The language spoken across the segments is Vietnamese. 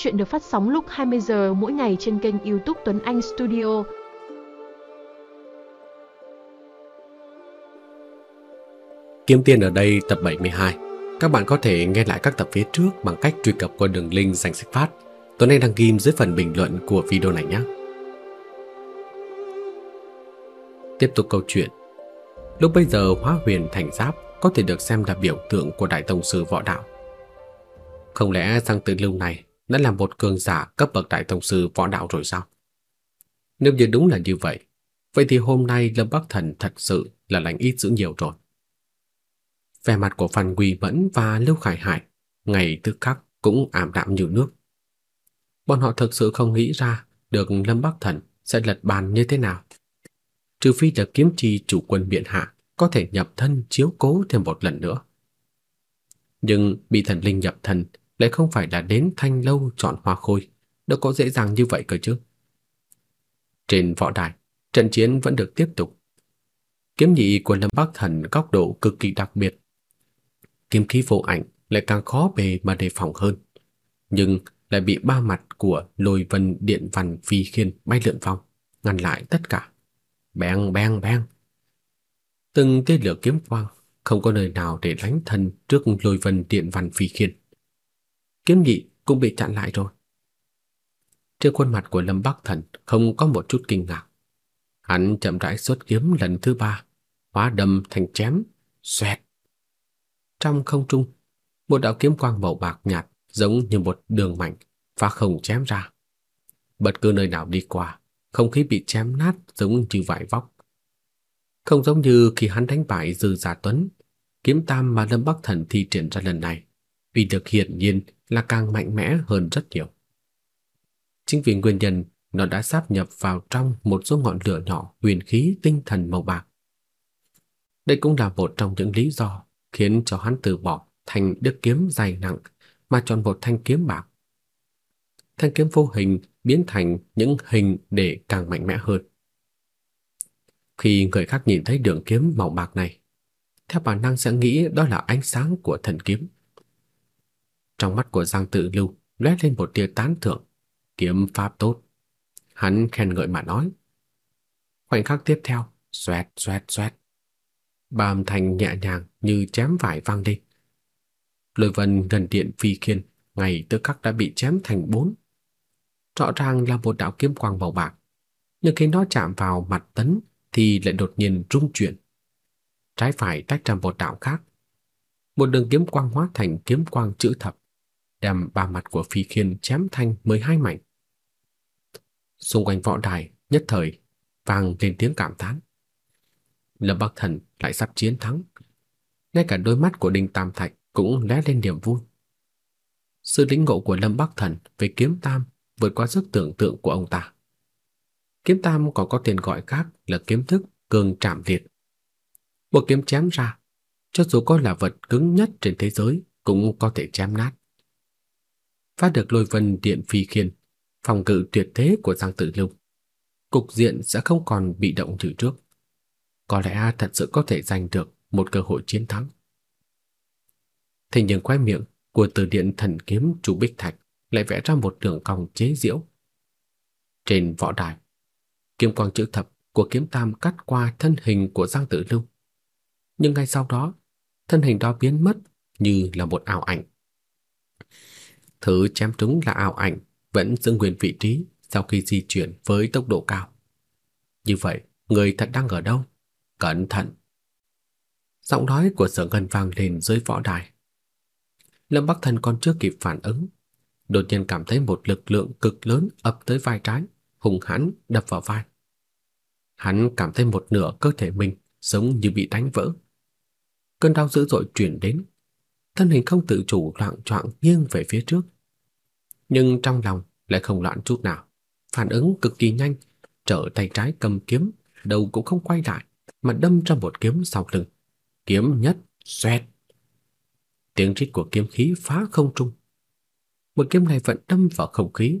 Chuyện được phát sóng lúc 20 giờ mỗi ngày trên kênh YouTube Tuấn Anh Studio. Kiếm tiền ở đây tập 72. Các bạn có thể nghe lại các tập phía trước bằng cách truy cập qua đường link danh sách phát. Tuấn Anh đăng ghim dưới phần bình luận của video này nhé. Tiếp tục câu chuyện. Lúc bây giờ hóa huyền thành giáp có thể được xem là biểu tượng của đại tông sư võ đạo. Không lẽ rằng từ Lưu này đã là một cường giả cấp bậc đại tông sư võ đạo rồi sao? Nếu như đúng là như vậy, vậy thì hôm nay Lâm Bắc Thần thật sự là lành ít dữ nhiều rồi. Vẻ mặt của Phan Quỳ Mẫn và Lưu Khải Hải ngày tức khắc cũng ảm đạm như nước. Bọn họ thực sự không nghĩ ra được Lâm Bắc Thần sẽ lật bàn như thế nào. Trừ phi là kiếm chi chủ quân biện hạ có thể nhập thân chiếu cố thêm một lần nữa. Nhưng bị thần linh nhập thân lại không phải là đến thanh lâu chọn hoa khôi, đâu có dễ dàng như vậy cơ chứ. Trên võ đài, trận chiến vẫn được tiếp tục. Kiếm nhị của Lâm Bắc Thần góc độ cực kỳ đặc biệt. Kiếm khí vô ảnh lại càng khó bề mà đề phòng hơn, nhưng lại bị ba mặt của Lôi Vân Điện Văn Phi Khiên bay lượn vòng, ngăn lại tất cả. Beng beng beng. Từng tia lửa kiếm quang, không có nơi nào để lánh thân trước Lôi Vân Điện Văn Phi Khiên. Kiếm nhị cũng bị chặn lại rồi. Trên khuôn mặt của Lâm Bắc Thần không có một chút kinh ngạc. Hắn chậm rãi xuất kiếm lần thứ ba, hóa đâm thành chém, xoẹt. Trong không trung, một đạo kiếm quang màu bạc nhạt giống như một đường mảnh phá không chém ra. Bất cứ nơi nào đi qua, không khí bị chém nát giống như vải vóc. Không giống như khi hắn đánh bại Dư Giả Tuấn, kiếm tam mà Lâm Bắc Thần thi triển ra lần này, vì được hiển nhiên là càng mạnh mẽ hơn rất nhiều. Chính vì nguyên nhân nó đã sáp nhập vào trong một số ngọn lửa nhỏ huyền khí tinh thần màu bạc. Đây cũng là một trong những lý do khiến cho hắn từ bỏ thành đức kiếm dày nặng mà chọn một thanh kiếm bạc. Thanh kiếm vô hình biến thành những hình để càng mạnh mẽ hơn. Khi người khác nhìn thấy đường kiếm màu bạc này, theo bản năng sẽ nghĩ đó là ánh sáng của thần kiếm. Trong mắt của Giang Tự Lưu lóe lên một tia tán thưởng, kiếm pháp tốt. Hắn khen ngợi mà nói. Khoảnh khắc tiếp theo, xoẹt xoẹt xoẹt. Ba âm thanh nhẹ nhàng như chém vải vang đi. Lôi vân gần điện phi khiên, ngày tức khắc đã bị chém thành bốn. Rõ ràng là một đạo kiếm quang màu bạc, nhưng khi nó chạm vào mặt tấn thì lại đột nhiên rung chuyển. Trái phải tách ra một đạo khác. Một đường kiếm quang hóa thành kiếm quang chữ thập, đem ba mặt của phi khiên chém thành 12 mảnh. Xung quanh võ đài nhất thời vang lên tiếng cảm thán. Lâm Bắc Thần lại sắp chiến thắng. Ngay cả đôi mắt của Đinh Tam Thạch cũng lóe lên niềm vui. Sự lĩnh ngộ của Lâm Bắc Thần về kiếm tam vượt qua sức tưởng tượng của ông ta. Kiếm tam còn có tên gọi khác là kiếm thức cường trảm liệt. Một kiếm chém ra, cho dù có là vật cứng nhất trên thế giới cũng có thể chém nát. Phát được lôi vân điện phi khiên, phòng cự tuyệt thế của Giang Tử Lưu. Cục diện sẽ không còn bị động như trước. Có lẽ thật sự có thể giành được một cơ hội chiến thắng. Thế nhưng quay miệng của từ điện thần kiếm chủ Bích Thạch lại vẽ ra một đường cong chế giễu. Trên võ đài, kiếm quang chữ thập của kiếm tam cắt qua thân hình của Giang Tử Lưu. Nhưng ngay sau đó, thân hình đó biến mất như là một ảo ảnh. Thứ chém trúng là ảo ảnh vẫn giữ nguyên vị trí sau khi di chuyển với tốc độ cao. Như vậy, người thật đang ở đâu? Cẩn thận! Giọng nói của Sở Ngân vang lên dưới võ đài. Lâm Bắc Thần còn chưa kịp phản ứng, đột nhiên cảm thấy một lực lượng cực lớn ập tới vai trái, hùng hãn đập vào vai. Hắn cảm thấy một nửa cơ thể mình giống như bị đánh vỡ. Cơn đau dữ dội truyền đến, thân hình không tự chủ loạn choạng nghiêng về phía trước. Nhưng trong lòng lại không loạn chút nào, phản ứng cực kỳ nhanh, trở tay trái cầm kiếm, đầu cũng không quay lại, mà đâm ra một kiếm sau lưng. Kiếm nhất, xoẹt. Tiếng rít của kiếm khí phá không trung. Một kiếm này vẫn đâm vào không khí.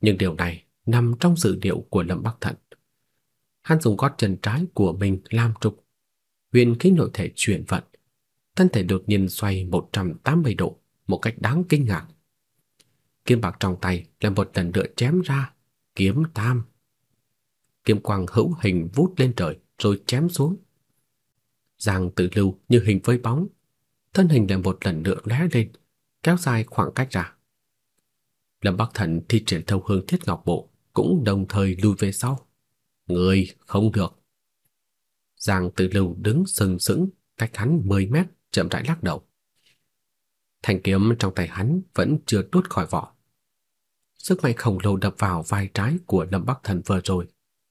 Nhưng điều này nằm trong dự liệu của Lâm Bắc Thần. Hắn dùng gót chân trái của mình làm trục, huyền khí nội thể chuyển vận, thân thể đột nhiên xoay 180 độ một cách đáng kinh ngạc. kiếm bạc trong tay lại một lần nữa chém ra, kiếm tam. Kiếm quang hữu hình vút lên trời rồi chém xuống. Giang Tử Lưu như hình với bóng, thân hình lại một lần nữa lóe lên, kéo dài khoảng cách ra. Lâm Bắc Thần thi triển thâu hương thiết ngọc bộ cũng đồng thời lùi về sau. Người không được. Giang Tử Lưu đứng sừng sững cách hắn 10 mét, chậm rãi lắc đầu. Thanh kiếm trong tay hắn vẫn chưa tuốt khỏi vỏ. Sức mạnh khổng lồ đập vào vai trái của Lâm Bắc Thần vừa rồi,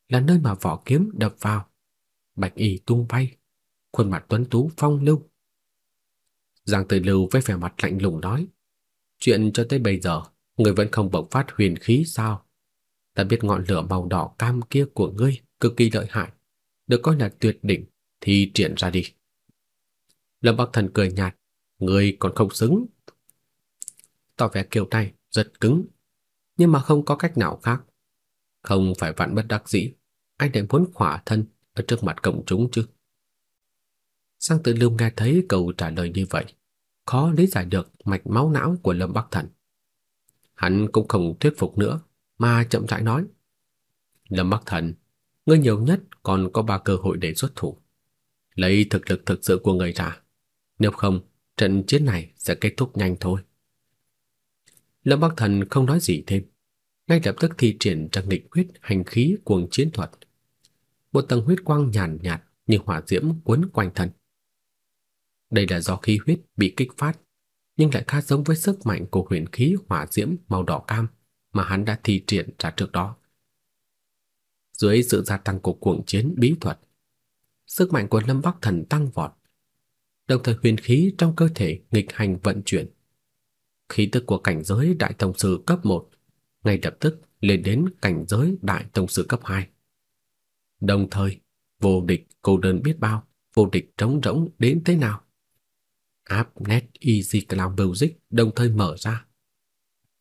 là nơi mà vỏ kiếm đập vào. Bạch y tung bay, khuôn mặt tuấn tú phong lưu. Giang Tử Lưu với vẻ mặt lạnh lùng nói: "Chuyện cho tới bây giờ, người vẫn không bộc phát huyền khí sao? Ta biết ngọn lửa màu đỏ cam kia của ngươi cực kỳ lợi hại, được coi là tuyệt đỉnh, thì triển ra đi." Lâm Bắc Thần cười nhạt, "Ngươi còn không xứng." Tỏ vẻ kiều tay rất cứng, nhưng mà không có cách nào khác. Không phải vạn bất đắc dĩ, anh lại muốn khỏa thân ở trước mặt công chúng chứ. Sang Tử Lưu nghe thấy câu trả lời như vậy, khó lý giải được mạch máu não của Lâm Bắc Thần. Hắn cũng không thuyết phục nữa, mà chậm rãi nói: "Lâm Bắc Thần, ngươi nhiều nhất còn có ba cơ hội để xuất thủ. Lấy thực lực thực sự của người ra, nếu không, trận chiến này sẽ kết thúc nhanh thôi." Lâm Bắc Thần không nói gì thêm, ngay lập tức thi triển trang định huyết hành khí cuồng chiến thuật. Một tầng huyết quang nhàn nhạt, như hỏa diễm cuốn quanh thân. Đây là do khí huyết bị kích phát, nhưng lại khá giống với sức mạnh của huyền khí hỏa diễm màu đỏ cam mà hắn đã thi triển ra trước đó. Dưới sự gia tăng của cuồng chiến bí thuật, sức mạnh của Lâm Bắc Thần tăng vọt. Đồng thời huyền khí trong cơ thể nghịch hành vận chuyển. Khí tức của cảnh giới đại tông sư cấp 1 ngay lập tức lên đến cảnh giới đại tông sư cấp 2. Đồng thời, vô địch cô đơn biết bao, vô địch trống rỗng đến thế nào. App Net Easy Cloud Music đồng thời mở ra.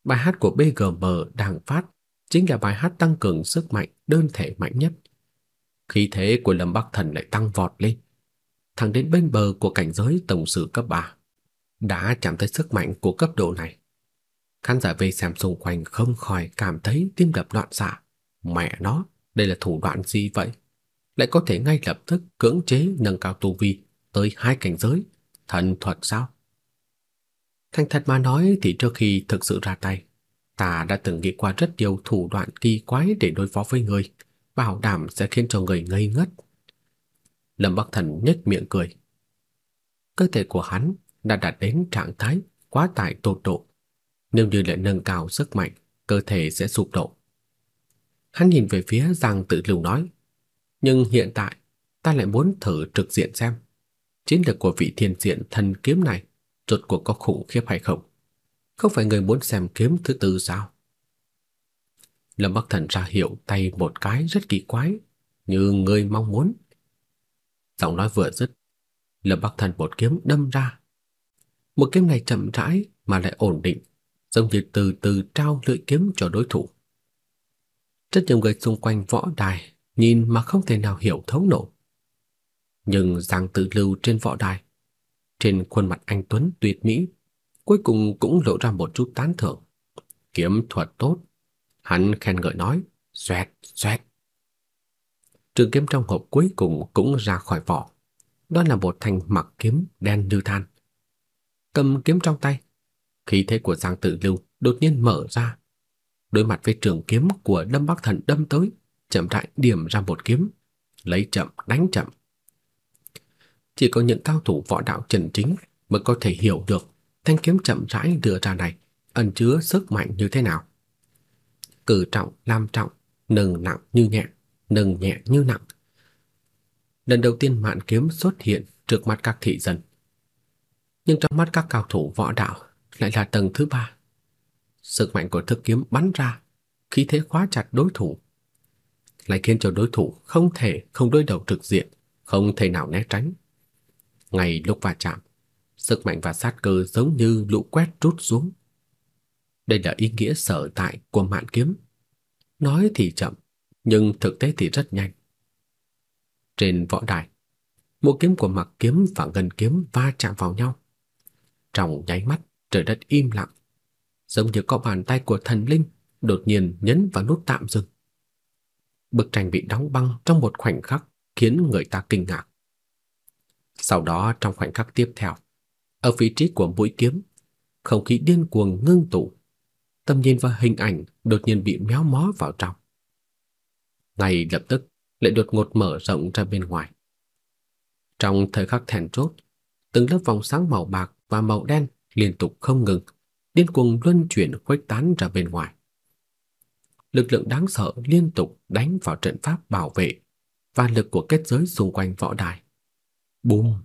Bài hát của BGM đang phát chính là bài hát tăng cường sức mạnh đơn thể mạnh nhất. Khí thế của Lâm Bắc Thần lại tăng vọt lên, thẳng đến bên bờ của cảnh giới tổng sư cấp 3. Đã chạm tới sức mạnh của cấp độ này. Khán giả vây xem xung quanh không khỏi cảm thấy tim đập loạn xạ. Mẹ nó, đây là thủ đoạn gì vậy? Lại có thể ngay lập tức cưỡng chế nâng cao tu vi tới hai cảnh giới, thần thuật sao? Thành thật mà nói thì trước khi thực sự ra tay, ta đã từng nghĩ qua rất nhiều thủ đoạn kỳ quái để đối phó với người, bảo đảm sẽ khiến cho người ngây ngất. Lâm Bắc Thần nhếch miệng cười. Cơ thể của hắn đã đạt đến trạng thái quá tải tột độ, nếu như lại nâng cao sức mạnh, cơ thể sẽ sụp đổ. Hắn nhìn về phía Giang Tự Lưu nói, nhưng hiện tại ta lại muốn thử trực diện xem chiến lược của vị thiên diện thần kiếm này rốt cuộc có khủng khiếp hay không. Không phải người muốn xem kiếm thứ tư sao? Lâm Bắc Thần ra hiệu tay một cái rất kỳ quái, như người mong muốn. Giọng nói vừa dứt, Lâm Bắc Thần một kiếm đâm ra. Một kiếm này chậm rãi mà lại ổn định, giống như từ từ trao lưỡi kiếm cho đối thủ. Rất nhiều người xung quanh võ đài nhìn mà không thể nào hiểu thấu nổi. Nhưng Giang Tử Lưu trên võ đài, trên khuôn mặt anh tuấn tuyệt mỹ, cuối cùng cũng lộ ra một chút tán thưởng. Kiếm thuật tốt, hắn khen ngợi nói, xoẹt, xoẹt. Trường kiếm trong hộp cuối cùng cũng ra khỏi vỏ. Đó là một thanh mặc kiếm đen như than. Cầm kiếm trong tay, khí thế của Giang Tử Lưu đột nhiên mở ra. Đối mặt với trường kiếm của Lâm Bắc Thần đâm tới, chậm rãi điểm ra một kiếm, lấy chậm đánh chậm. Chỉ có những cao thủ võ đạo chân chính mới có thể hiểu được thanh kiếm chậm rãi đưa ra này ẩn chứa sức mạnh như thế nào. Cử trọng lam trọng, nâng nặng như nhẹ, nâng nhẹ như nặng. Lần đầu tiên mạn kiếm xuất hiện trước mắt các thị dân. Nhưng trong mắt các cao thủ võ đạo lại là tầng thứ ba. Sức mạnh của thức kiếm bắn ra, khí thế khóa chặt đối thủ, lại khiến cho đối thủ không thể không đối đầu trực diện, không thể nào né tránh. Ngay lúc va chạm, sức mạnh và sát cơ giống như lũ quét trút xuống. Đây là ý nghĩa sở tại của mạn kiếm. Nói thì chậm, nhưng thực tế thì rất nhanh. Trên võ đài, mũi kiếm của Mặc kiếm và Ngân kiếm va chạm vào nhau. Trong nháy mắt, trời đất im lặng. giống như có bàn tay của thần linh đột nhiên nhấn vào nút tạm dừng. Bức tranh bị đóng băng trong một khoảnh khắc khiến người ta kinh ngạc. Sau đó trong khoảnh khắc tiếp theo, ở vị trí của mũi kiếm, không khí điên cuồng ngưng tụ, tâm nhìn và hình ảnh đột nhiên bị méo mó vào trong. Ngay lập tức, lại đột ngột mở rộng ra bên ngoài. Trong thời khắc thèn chốt, từng lớp vòng sáng màu bạc và màu đen liên tục không ngừng, điên cuồng luân chuyển khuếch tán ra bên ngoài. Lực lượng đáng sợ liên tục đánh vào trận pháp bảo vệ và lực của kết giới xung quanh võ đài. Bùm!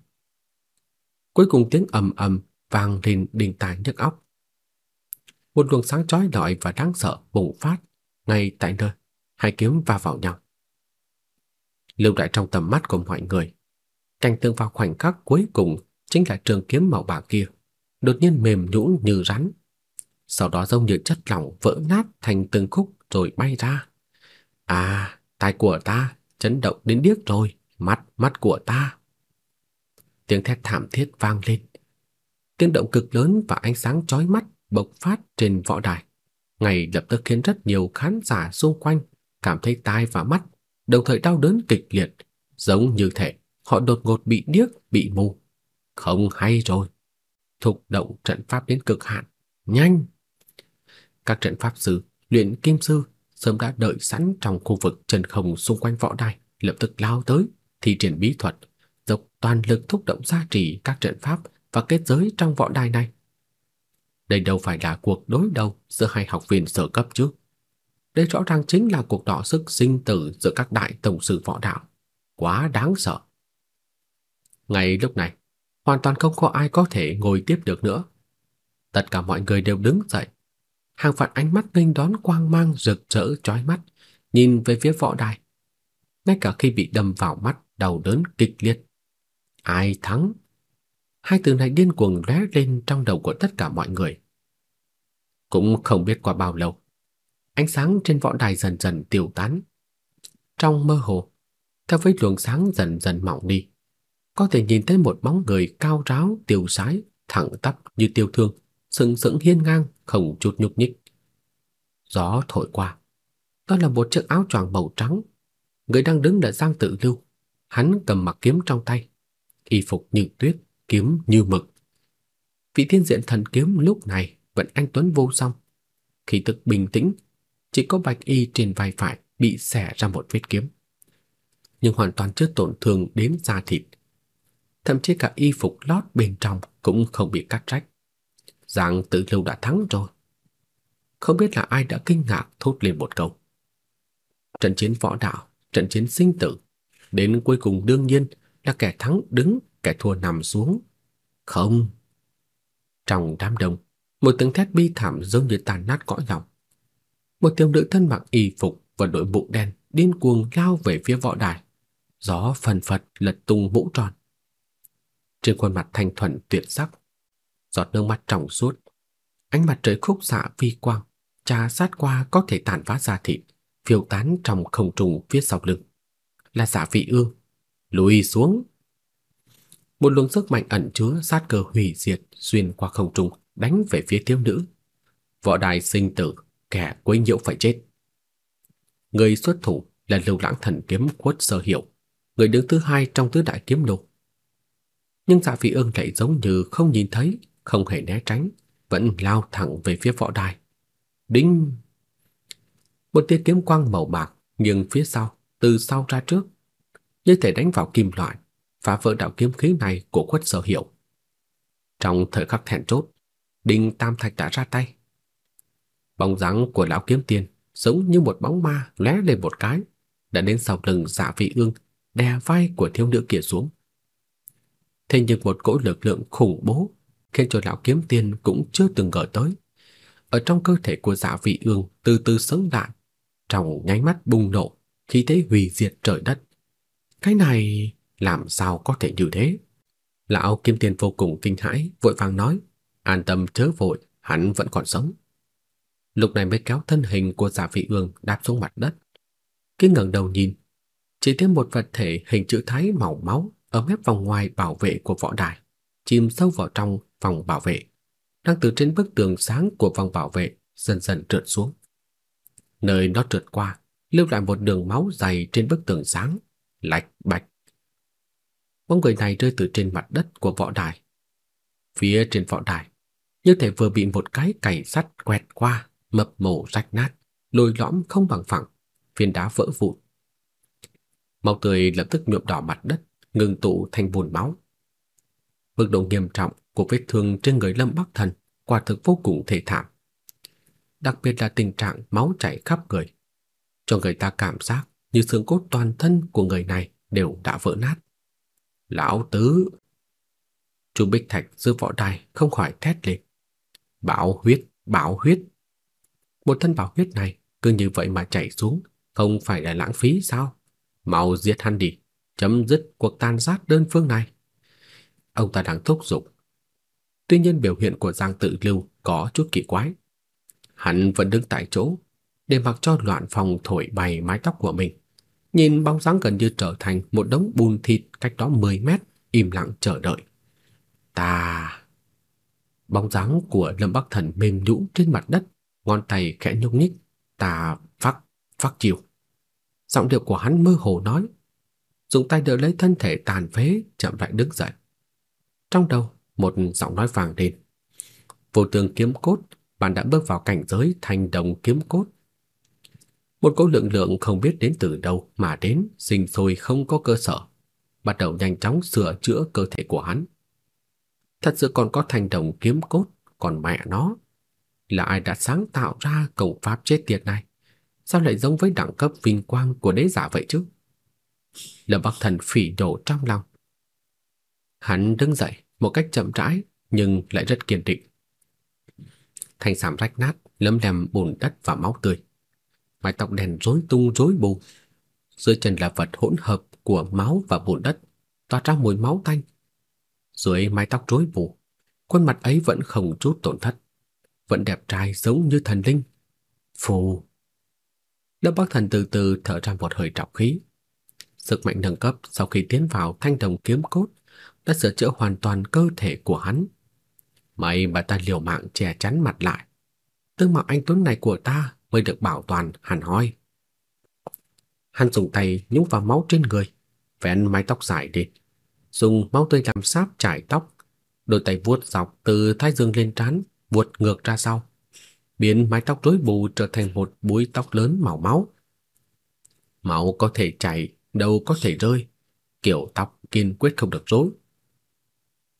Cuối cùng tiếng ầm ầm vang lên đình tài nhức óc. Một luồng sáng chói lọi và đáng sợ bùng phát ngay tại nơi hai kiếm va vào nhau. Lưu lại trong tầm mắt của mọi người, cảnh tượng vào khoảnh khắc cuối cùng chính là trường kiếm màu bạc kia, đột nhiên mềm nhũn như rắn, sau đó giống như chất lỏng vỡ nát thành từng khúc rồi bay ra. À, tai của ta chấn động đến điếc rồi, mắt mắt của ta. Tiếng thét thảm thiết vang lên. Tiếng động cực lớn và ánh sáng chói mắt bộc phát trên võ đài, ngay lập tức khiến rất nhiều khán giả xung quanh cảm thấy tai và mắt đồng thời đau đớn kịch liệt, giống như thể họ đột ngột bị điếc, bị mù. Không hay rồi. Thúc động trận pháp đến cực hạn, nhanh. Các trận pháp sư, luyện kim sư sớm đã đợi sẵn trong khu vực chân không xung quanh võ đài, lập tức lao tới, thi triển bí thuật, dốc toàn lực thúc động gia trì các trận pháp và kết giới trong võ đài này. Đây đâu phải là cuộc đối đầu giữa hai học viên sở cấp chứ. Đây rõ ràng chính là cuộc đọ sức sinh tử giữa các đại tổng sư võ đạo. Quá đáng sợ. Ngay lúc này, hoàn toàn không có ai có thể ngồi tiếp được nữa. Tất cả mọi người đều đứng dậy. Hàng vạn ánh mắt nghênh đón quang mang rực rỡ chói mắt, nhìn về phía võ đài. Ngay cả khi bị đâm vào mắt, đau đớn kịch liệt. Ai thắng? Hai từ này điên cuồng lóe lên trong đầu của tất cả mọi người. Cũng không biết qua bao lâu, ánh sáng trên võ đài dần dần tiêu tán. Trong mơ hồ, theo với luồng sáng dần dần mỏng đi, có thể nhìn thấy một bóng người cao ráo, tiêu sái, thẳng tắp như tiêu thương, sừng sững hiên ngang, không chút nhúc nhích. Gió thổi qua, đó là một chiếc áo choàng màu trắng. Người đang đứng là Giang Tự Lưu, hắn cầm mặc kiếm trong tay, y phục như tuyết, kiếm như mực. Vị thiên diện thần kiếm lúc này vẫn anh tuấn vô song, khí tức bình tĩnh, chỉ có bạch y trên vai phải bị xẻ ra một vết kiếm, nhưng hoàn toàn chưa tổn thương đến da thịt. Thậm chí cả y phục lót bên trong cũng không bị cắt rách. Giang Tử Lưu đã thắng rồi. Không biết là ai đã kinh ngạc thốt lên một câu. Trận chiến võ đạo, trận chiến sinh tử, đến cuối cùng đương nhiên là kẻ thắng đứng, kẻ thua nằm xuống. Không. Trong đám đông, một tiếng thét bi thảm giống như tàn nát cõi lòng. Một thiếu nữ thân mặc y phục và đội mũ đen điên cuồng lao về phía võ đài. Gió phần phật lật tung mũ tròn. Trên khuôn mặt thanh thuần tuyệt sắc, giọt nước mắt trong suốt, ánh mặt trời khúc xạ vi quang, trà sát qua có thể tàn phá da thịt, phiêu tán trong không trung phía sau lưng. Là giả Vị Ương, lùi xuống. Một luồng sức mạnh ẩn chứa sát cơ hủy diệt xuyên qua không trung, đánh về phía thiếu nữ. Võ đài sinh tử, kẻ quấy nhiễu phải chết. Người xuất thủ là Lưu Lãng Thần kiếm Quất Sơ Hiệu, người đứng thứ hai trong tứ đại kiếm lục. Nhưng Dạ phi Ương lại giống như không nhìn thấy, không hề né tránh, vẫn lao thẳng về phía võ đài. Đinh! Một tia kiếm quang màu bạc nghiêng phía sau, từ sau ra trước, như thể đánh vào kim loại, phá vỡ đạo kiếm khí này của Quất Sở Hiệu. Trong thời khắc thẹn chốt, Đinh Tam Thạch đã ra tay. Bóng dáng của lão kiếm tiên giống như một bóng ma lóe lên một cái, đã đến sau lưng Dạ Vị Ương, đè vai của thiếu nữ kia xuống. Thế nhưng một cỗ lực lượng khủng bố khiến cho lão kiếm tiên cũng chưa từng ngờ tới. Ở trong cơ thể của Dạ Vị Ương từ từ sống lại, trong nháy mắt bùng nổ, khí thế hủy diệt trời đất. Cái này làm sao có thể như thế? Lão kiếm tiên vô cùng kinh hãi, vội vàng nói, an tâm chớ vội, hắn vẫn còn sống. Lúc này mới kéo thân hình của Giả Vị Ương đáp xuống mặt đất. Khi ngẩng đầu nhìn, chỉ thấy một vật thể hình chữ thái màu máu ở mép vòng ngoài bảo vệ của võ đài, chìm sâu vào trong vòng bảo vệ, đang từ trên bức tường sáng của vòng bảo vệ dần dần trượt xuống. Nơi nó trượt qua, lưu lại một đường máu dày trên bức tường sáng, lạch bạch. Bóng người này rơi từ trên mặt đất của võ đài. Phía trên võ đài, như thể vừa bị một cái cày sắt quẹt qua, mập mổ rách nát, lồi lõm không bằng phẳng, viên đá vỡ vụn. Máu tươi lập tức nhuộm đỏ mặt đất, ngừng tụ thành bùn máu. Mức độ nghiêm trọng của vết thương trên người Lâm Bắc Thần quả thực vô cùng thê thảm. Đặc biệt là tình trạng máu chảy khắp người, cho người ta cảm giác như xương cốt toàn thân của người này đều đã vỡ nát. Lão tứ! Chu Bích Thạch giữa võ đài không khỏi thét lên. Bảo huyết, bảo huyết! Một thân bảo huyết này cứ như vậy mà chảy xuống, không phải là lãng phí sao? Mau giết hắn đi, chấm dứt cuộc tàn sát đơn phương này. Ông ta đang thúc giục. Tuy nhiên biểu hiện của Giang Tự Lưu có chút kỳ quái. Hắn vẫn đứng tại chỗ, để mặc cho loạn phòng thổi bay mái tóc của mình. Nhìn bóng dáng gần như trở thành một đống bùn thịt cách đó 10 mét, im lặng chờ đợi. Ta... Bóng dáng của Lâm Bắc Thần mềm nhũn trên mặt đất, ngón tay khẽ nhúc nhích. Ta phát, phát chiều. Giọng điệu của hắn mơ hồ nói, dùng tay đỡ lấy thân thể tàn phế, chậm rãi đứng dậy. Trong đầu, một giọng nói vang lên. Vô tường kiếm cốt, bạn đã bước vào cảnh giới thành đồng kiếm cốt. Một cỗ lượng lượng không biết đến từ đâu mà đến, sinh sôi không có cơ sở, bắt đầu nhanh chóng sửa chữa cơ thể của hắn. Thật sự còn có thành đồng kiếm cốt, còn mẹ nó. Là ai đã sáng tạo ra cầu pháp chết tiệt này? Sao lại giống với đẳng cấp vinh quang của đế giả vậy chứ? Lâm Bắc Thần phỉ đổ trong lòng. Hắn đứng dậy một cách chậm rãi nhưng lại rất kiên định. Thanh sàm rách nát, lấm lem bùn đất và máu tươi. Mái tóc đen rối tung rối bù. Dưới chân là vật hỗn hợp của máu và bùn đất, tỏa ra mùi máu tanh. Dưới mái tóc rối bù, khuôn mặt ấy vẫn không chút tổn thất, vẫn đẹp trai giống như thần linh. Phù Lâm Bắc Thần từ từ thở ra một hơi trọng khí. Sức mạnh nâng cấp sau khi tiến vào thanh đồng kiếm cốt đã sửa chữa hoàn toàn cơ thể của hắn. May mà ta liều mạng che chắn mặt lại. Tương mạo anh tuấn này của ta mới được bảo toàn hẳn hoi. Hắn dùng tay nhúng vào máu trên người, vén mái tóc dài đi, dùng máu tươi làm sáp chải tóc, đôi tay vuốt dọc từ thái dương lên trán, vuột ngược ra sau biến mái tóc rối bù trở thành một búi tóc lớn màu máu. Máu có thể chảy, đâu có thể rơi, kiểu tóc kiên quyết không được rối.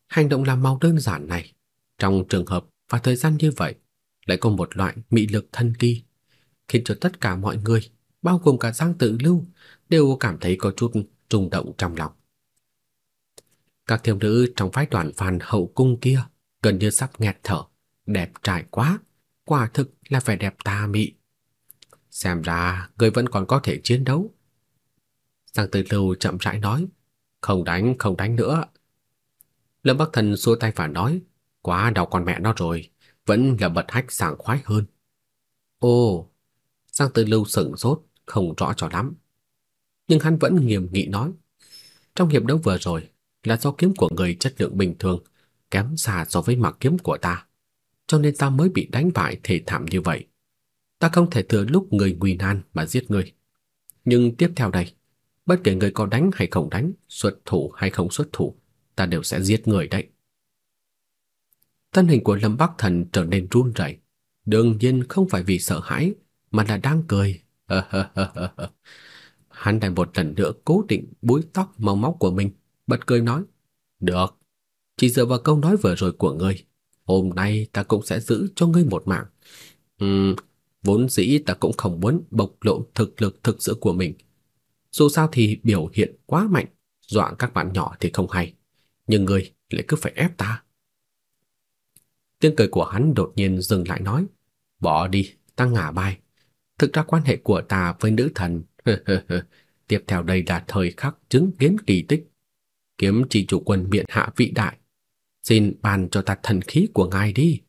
Hành động làm màu đơn giản này, trong trường hợp và thời gian như vậy, lại có một loại mị lực thân kỳ, khiến cho tất cả mọi người, bao gồm cả Giang Tự Lưu, đều cảm thấy có chút rung động trong lòng. Các thiếu nữ trong phái đoàn phàn hậu cung kia gần như sắp nghẹt thở, đẹp trai quá, quả thực là vẻ đẹp tà mị. Xem ra người vẫn còn có thể chiến đấu. Giang Tử Lưu chậm rãi nói, không đánh, không đánh nữa. Lâm Bắc Thần xua tay phản nói, quá đau con mẹ nó rồi, vẫn là bật hách sảng khoái hơn. Ồ, Giang Tử Lưu sững sốt, không rõ cho lắm. Nhưng hắn vẫn nghiêm nghị nói, trong hiệp đấu vừa rồi là do kiếm của người chất lượng bình thường, kém xa so với mặc kiếm của ta cho nên ta mới bị đánh bại thể thảm như vậy. Ta không thể thừa lúc người nguy nan mà giết người. Nhưng tiếp theo đây, bất kể người có đánh hay không đánh, xuất thủ hay không xuất thủ, ta đều sẽ giết người đấy. Thân hình của Lâm Bắc Thần trở nên run rẩy, đương nhiên không phải vì sợ hãi, mà là đang cười. Ờ, ờ, ờ, Hắn lại một lần nữa cố định búi tóc màu máu của mình, bật cười nói: "Được, chỉ dựa vào câu nói vừa rồi của ngươi, hôm nay ta cũng sẽ giữ cho ngươi một mạng. Ừm, vốn dĩ ta cũng không muốn bộc lộ thực lực thực sự của mình. Dù sao thì biểu hiện quá mạnh, dọa các bạn nhỏ thì không hay, nhưng ngươi lại cứ phải ép ta. Tiếng cười của hắn đột nhiên dừng lại nói, bỏ đi, ta ngả bài. Thực ra quan hệ của ta với nữ thần, tiếp theo đây là thời khắc chứng kiến kỳ tích. Kiếm chỉ chủ quân miện hạ vị đại, Xin ban cho ta thần khí của ngài đi.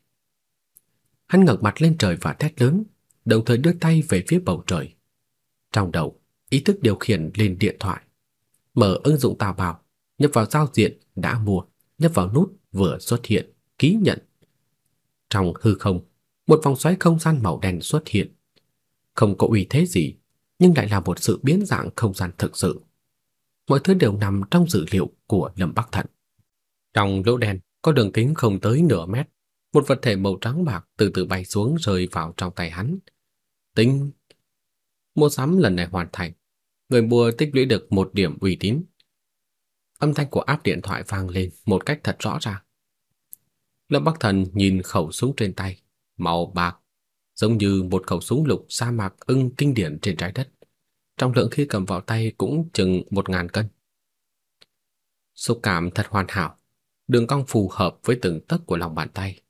Hắn ngẩng mặt lên trời và thét lớn, đồng thời đưa tay về phía bầu trời. Trong đầu, ý thức điều khiển lên điện thoại. Mở ứng dụng tào bảo, nhập vào giao diện đã mua, nhập vào nút vừa xuất hiện, ký nhận. Trong hư không, một vòng xoáy không gian màu đen xuất hiện. Không có uy thế gì, nhưng lại là một sự biến dạng không gian thực sự. Mọi thứ đều nằm trong dữ liệu của Lâm Bắc Thần. Trong lỗ đen có đường kính không tới nửa mét, một vật thể màu trắng bạc từ từ bay xuống rơi vào trong tay hắn. Tinh Mua sắm lần này hoàn thành, người mua tích lũy được một điểm uy tín. Âm thanh của áp điện thoại vang lên một cách thật rõ ràng. Lâm Bắc Thần nhìn khẩu súng trên tay, màu bạc, giống như một khẩu súng lục sa mạc ưng kinh điển trên trái đất. Trọng lượng khi cầm vào tay cũng chừng một ngàn cân. Xúc cảm thật hoàn hảo, đường cong phù hợp với từng tấc của lòng bàn tay.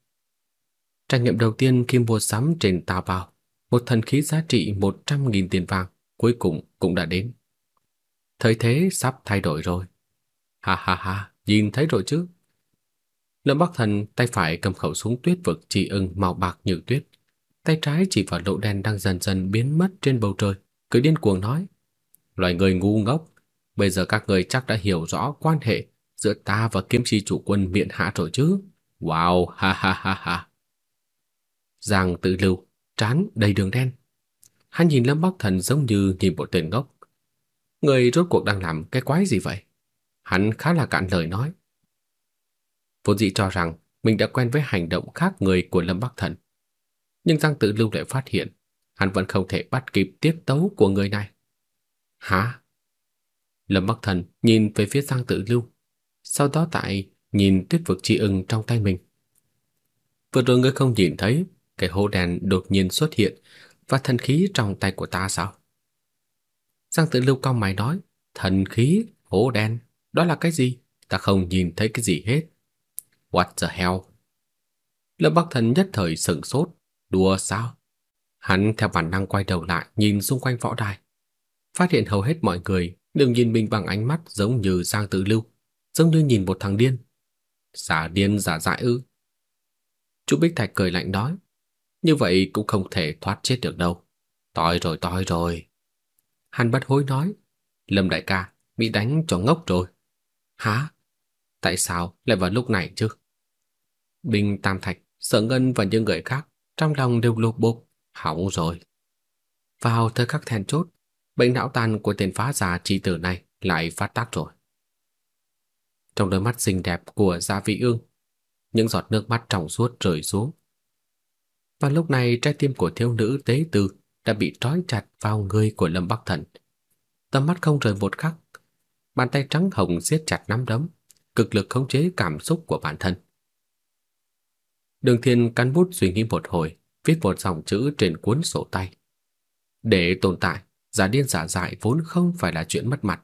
Trải nghiệm đầu tiên khi mua sắm trên tàu vào, một thần khí giá trị 100.000 tiền vàng cuối cùng cũng đã đến. Thời thế sắp thay đổi rồi. Ha ha ha, nhìn thấy rồi chứ. Lâm Bắc Thần tay phải cầm khẩu súng tuyết vực chỉ ưng màu bạc như tuyết, tay trái chỉ vào lỗ đen đang dần dần biến mất trên bầu trời, cười điên cuồng nói: "Loài người ngu ngốc, bây giờ các người chắc đã hiểu rõ quan hệ giữa ta và kiếm chi chủ quân miện hạ rồi chứ? Wow, ha ha ha ha." Giang Tự Lưu trán đầy đường đen. Hắn nhìn Lâm Bắc Thần giống như nhìn một tên ngốc. Người rốt cuộc đang làm cái quái gì vậy? Hắn khá là cạn lời nói. Vốn dĩ cho rằng mình đã quen với hành động khác người của Lâm Bắc Thần. Nhưng Giang Tự Lưu lại phát hiện, hắn vẫn không thể bắt kịp tiết tấu của người này. Hả? Lâm Bắc Thần nhìn về phía Giang Tự Lưu, sau đó tại nhìn tuyết vực chi ưng trong tay mình. Vừa rồi ngươi không nhìn thấy cái hố đen đột nhiên xuất hiện và thần khí trong tay của ta sao? Giang Tự Lưu cao mày nói, thần khí, hố đen, đó là cái gì? Ta không nhìn thấy cái gì hết. What the hell? Lâm Bắc Thần nhất thời sửng sốt, đùa sao? Hắn theo bản năng quay đầu lại nhìn xung quanh võ đài, phát hiện hầu hết mọi người đều nhìn mình bằng ánh mắt giống như Giang Tự Lưu, giống như nhìn một thằng điên. Giả điên giả dại ư? Chú Bích Thạch cười lạnh nói, như vậy cũng không thể thoát chết được đâu. Toi rồi, toi rồi. Hắn bất hối nói, Lâm đại ca bị đánh cho ngốc rồi. Hả? Tại sao lại vào lúc này chứ? Bình Tam Thạch, Sở Ngân và những người khác trong lòng đều lục bục, hỏng rồi. Vào thời khắc then chốt, bệnh não tàn của tên phá giả trí tử này lại phát tác rồi. Trong đôi mắt xinh đẹp của dạ Gia Vị Ương, những giọt nước mắt trong suốt rơi xuống. Và lúc này trái tim của thiếu nữ tế tử đã bị trói chặt vào người của Lâm Bắc Thần. Tầm mắt không rời một khắc, bàn tay trắng hồng siết chặt nắm đấm, cực lực khống chế cảm xúc của bản thân. Đường Thiên cắn bút suy nghĩ một hồi, viết một dòng chữ trên cuốn sổ tay. Để tồn tại, giả điên giả dại vốn không phải là chuyện mất mặt.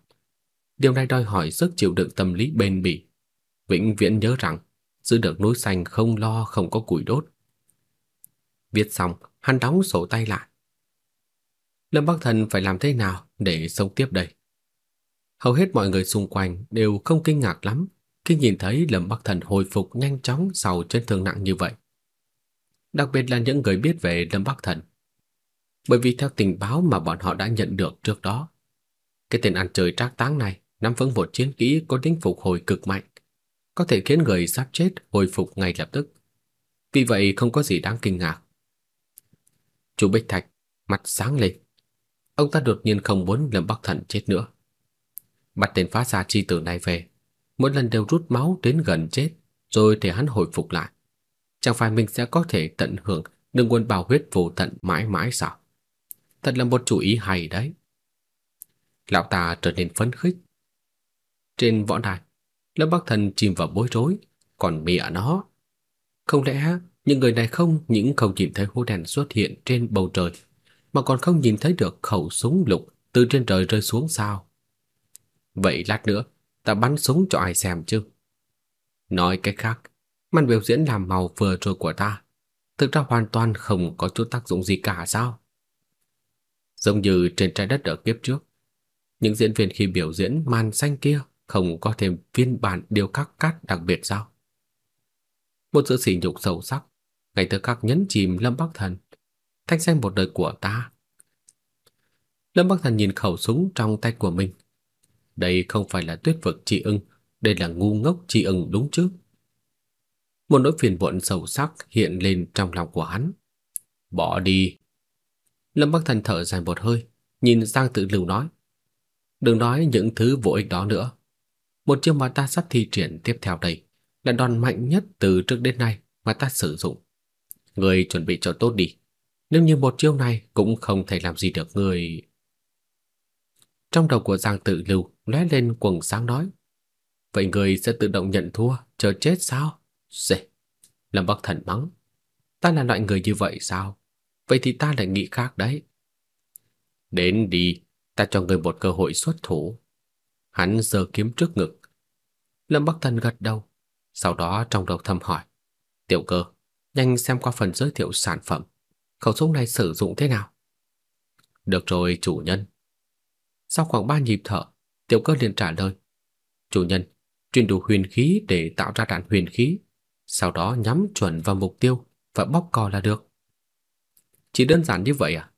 Điều này đòi hỏi sức chịu đựng tâm lý bền bỉ. Vĩnh viễn nhớ rằng, giữ được núi xanh không lo không có củi đốt. Viết xong, hắn đóng sổ tay lại. Lâm Bắc Thần phải làm thế nào để sống tiếp đây? Hầu hết mọi người xung quanh đều không kinh ngạc lắm khi nhìn thấy Lâm Bắc Thần hồi phục nhanh chóng sau chấn thương nặng như vậy. Đặc biệt là những người biết về Lâm Bắc Thần. Bởi vì theo tình báo mà bọn họ đã nhận được trước đó, cái tên ăn chơi trác táng này nắm vững một chiến kỹ có tính phục hồi cực mạnh, có thể khiến người sắp chết hồi phục ngay lập tức. Vì vậy không có gì đáng kinh ngạc. Chu Bích Thạch mặt sáng lên. Ông ta đột nhiên không muốn Lâm Bắc Thần chết nữa. Bắt tên phá xa chi tử này về, mỗi lần đều rút máu đến gần chết, rồi để hắn hồi phục lại. Chẳng phải mình sẽ có thể tận hưởng đường nguồn bảo huyết vô tận mãi mãi sao? Thật là một chủ ý hay đấy. Lão ta trở nên phấn khích. Trên võ đài, Lâm Bắc Thần chìm vào bối rối, còn mẹ nó. Không lẽ những người này không những không nhìn thấy hố đen xuất hiện trên bầu trời, mà còn không nhìn thấy được khẩu súng lục từ trên trời rơi xuống sao? Vậy lát nữa, ta bắn súng cho ai xem chứ? Nói cách khác, màn biểu diễn làm màu vừa rồi của ta thực ra hoàn toàn không có chút tác dụng gì cả sao? Giống như trên trái đất ở kiếp trước, những diễn viên khi biểu diễn màn xanh kia không có thêm phiên bản điều khắc cát đặc biệt sao? Một sự sỉ nhục sâu sắc, ngay từ khắc nhấn chìm Lâm Bắc Thần, thanh danh một đời của ta. Lâm Bắc Thần nhìn khẩu súng trong tay của mình, đây không phải là tuyết vực chị ưng, đây là ngu ngốc chị ưng đúng chứ. Một nỗi phiền muộn sâu sắc hiện lên trong lòng của hắn. Bỏ đi. Lâm Bắc Thần thở dài một hơi, nhìn Giang Tự Lưu nói. Đừng nói những thứ vô ích đó nữa. Một chiêu mà ta sắp thi triển tiếp theo đây là đòn mạnh nhất từ trước đến nay mà ta sử dụng. Người chuẩn bị cho tốt đi. Nếu như một chiêu này cũng không thể làm gì được người. Trong đầu của Giang Tự Lưu lóe lên quầng sáng nói. Vậy người sẽ tự động nhận thua, chờ chết sao? Dễ. Lâm Bắc Thần mắng. Ta là loại người như vậy sao? Vậy thì ta lại nghĩ khác đấy. Đến đi, ta cho người một cơ hội xuất thủ. Hắn giơ kiếm trước ngực. Lâm Bắc Thần gật đầu, sau đó trong đầu thầm hỏi. Tiểu cơ, nhanh xem qua phần giới thiệu sản phẩm. Khẩu súng này sử dụng thế nào? Được rồi, chủ nhân. Sau khoảng ba nhịp thở, tiểu cơ liền trả lời. Chủ nhân, truyền đủ huyền khí để tạo ra đạn huyền khí, sau đó nhắm chuẩn vào mục tiêu và bóp cò là được. Chỉ đơn giản như vậy à?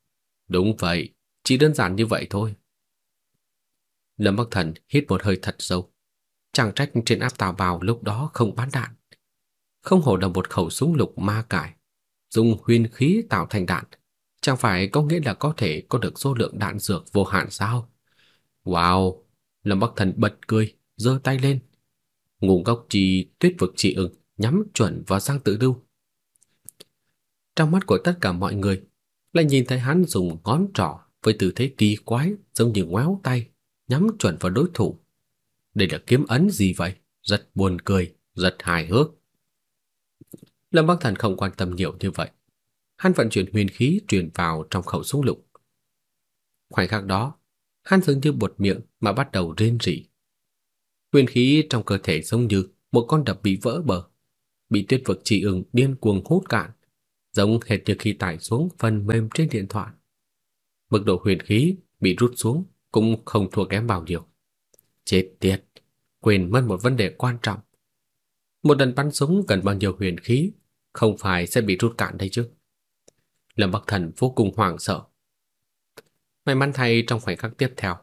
Đúng vậy, chỉ đơn giản như vậy thôi. Lâm Bắc Thần hít một hơi thật sâu. Chẳng trách trên áp tàu bào lúc đó không bắn đạn. Không hổ là một khẩu súng lục ma cải, dùng huyền khí tạo thành đạn, chẳng phải có nghĩa là có thể có được số lượng đạn dược vô hạn sao? Wow, Lâm Bắc Thần bật cười, giơ tay lên. Ngủ gốc trì tuyết vực chỉ ưng nhắm chuẩn vào Giang Tử Lưu. Trong mắt của tất cả mọi người lại nhìn thấy hắn dùng ngón trỏ với tư thế kỳ quái giống như ngoéo tay nhắm chuẩn vào đối thủ. Đây là kiếm ấn gì vậy? Rất buồn cười, rất hài hước. Lâm Bắc Thần không quan tâm nhiều như vậy. Hắn vận chuyển huyền khí truyền vào trong khẩu súng lục. Khoảnh khắc đó, hắn dường như buột miệng mà bắt đầu rên rỉ. Huyền khí trong cơ thể giống như một con đập bị vỡ bờ, bị tuyết vực chỉ ưng điên cuồng hút cạn, giống hệt như khi tải xuống phần mềm trên điện thoại. Mức độ huyền khí bị rút xuống cũng không thua kém bao nhiêu. Chết tiệt, quên mất một vấn đề quan trọng. Một lần bắn súng cần bao nhiêu huyền khí, không phải sẽ bị rút cạn đây chứ. Lâm Bắc Thần vô cùng hoảng sợ. May mắn thay trong khoảnh khắc tiếp theo,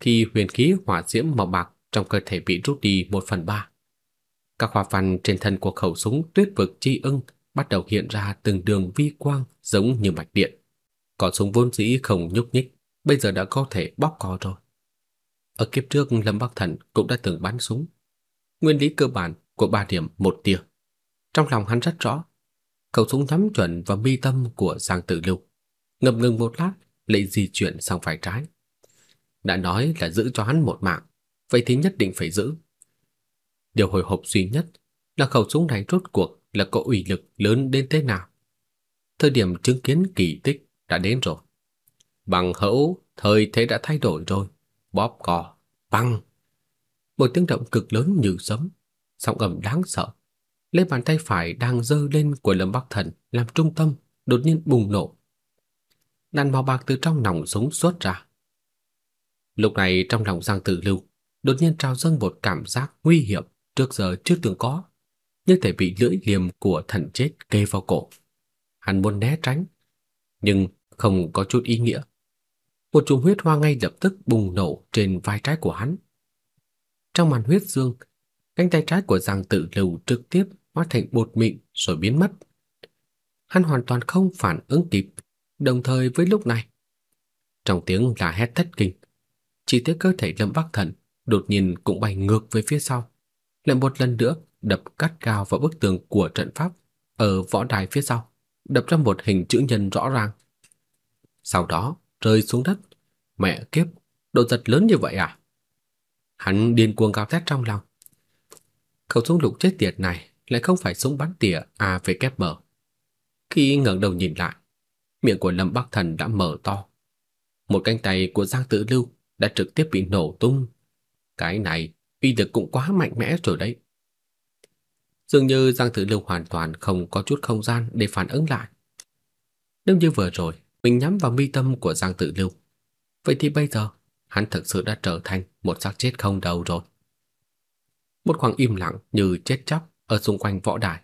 khi huyền khí hỏa diễm màu bạc trong cơ thể bị rút đi một phần ba, các hoa văn trên thân của khẩu súng tuyết vực chi ưng bắt đầu hiện ra từng đường vi quang giống như mạch điện. Còn súng vốn dĩ không nhúc nhích, bây giờ đã có thể bóp cò rồi. Ở kiếp trước Lâm Bắc Thần cũng đã từng bắn súng. Nguyên lý cơ bản của ba điểm một tia. Trong lòng hắn rất rõ, khẩu súng nhắm chuẩn vào mi tâm của Giang Tử Lưu. Ngập ngừng một lát, lại di chuyển sang phải trái. Đã nói là giữ cho hắn một mạng, vậy thì nhất định phải giữ. Điều hồi hộp duy nhất là khẩu súng này rốt cuộc là có uy lực lớn đến thế nào. Thời điểm chứng kiến kỳ tích đã đến rồi. Bằng hữu, thời thế đã thay đổi rồi. Bóp cò, băng. Một tiếng động cực lớn như sấm, sóng ầm đáng sợ. Lấy bàn tay phải đang giơ lên của Lâm Bắc Thần làm trung tâm, đột nhiên bùng nổ. Đàn màu bạc từ trong nòng súng xuất ra. Lúc này trong lòng Giang Tử Lưu đột nhiên trào dâng một cảm giác nguy hiểm trước giờ chưa từng có, như thể bị lưỡi liềm của thần chết kê vào cổ. Hắn muốn né tránh, nhưng không có chút ý nghĩa. Một chùm huyết hoa ngay lập tức bùng nổ trên vai trái của hắn. Trong màn huyết dương, cánh tay trái của Giang Tử Lưu trực tiếp hóa thành bột mịn rồi biến mất. Hắn hoàn toàn không phản ứng kịp, đồng thời với lúc này, trong tiếng là hét thất kinh, chỉ thấy cơ thể Lâm Bắc Thần đột nhiên cũng bay ngược về phía sau, lại một lần nữa đập cắt cao vào bức tường của trận pháp ở võ đài phía sau, đập ra một hình chữ nhân rõ ràng. Sau đó rơi xuống đất. Mẹ kiếp, độ giật lớn như vậy à? Hắn điên cuồng gào thét trong lòng. Khẩu súng lục chết tiệt này lại không phải súng bắn tỉa à? về kép mở. Khi ngẩng đầu nhìn lại, miệng của Lâm Bắc Thần đã mở to. Một cánh tay của Giang Tử Lưu đã trực tiếp bị nổ tung. Cái này uy lực cũng quá mạnh mẽ rồi đấy. Dường như Giang Tử Lưu hoàn toàn không có chút không gian để phản ứng lại. Nếu như vừa rồi mình nhắm vào mi tâm của Giang Tử Lưu, vậy thì bây giờ hắn thực sự đã trở thành một xác chết không đầu rồi. Một khoảng im lặng như chết chóc ở xung quanh võ đài.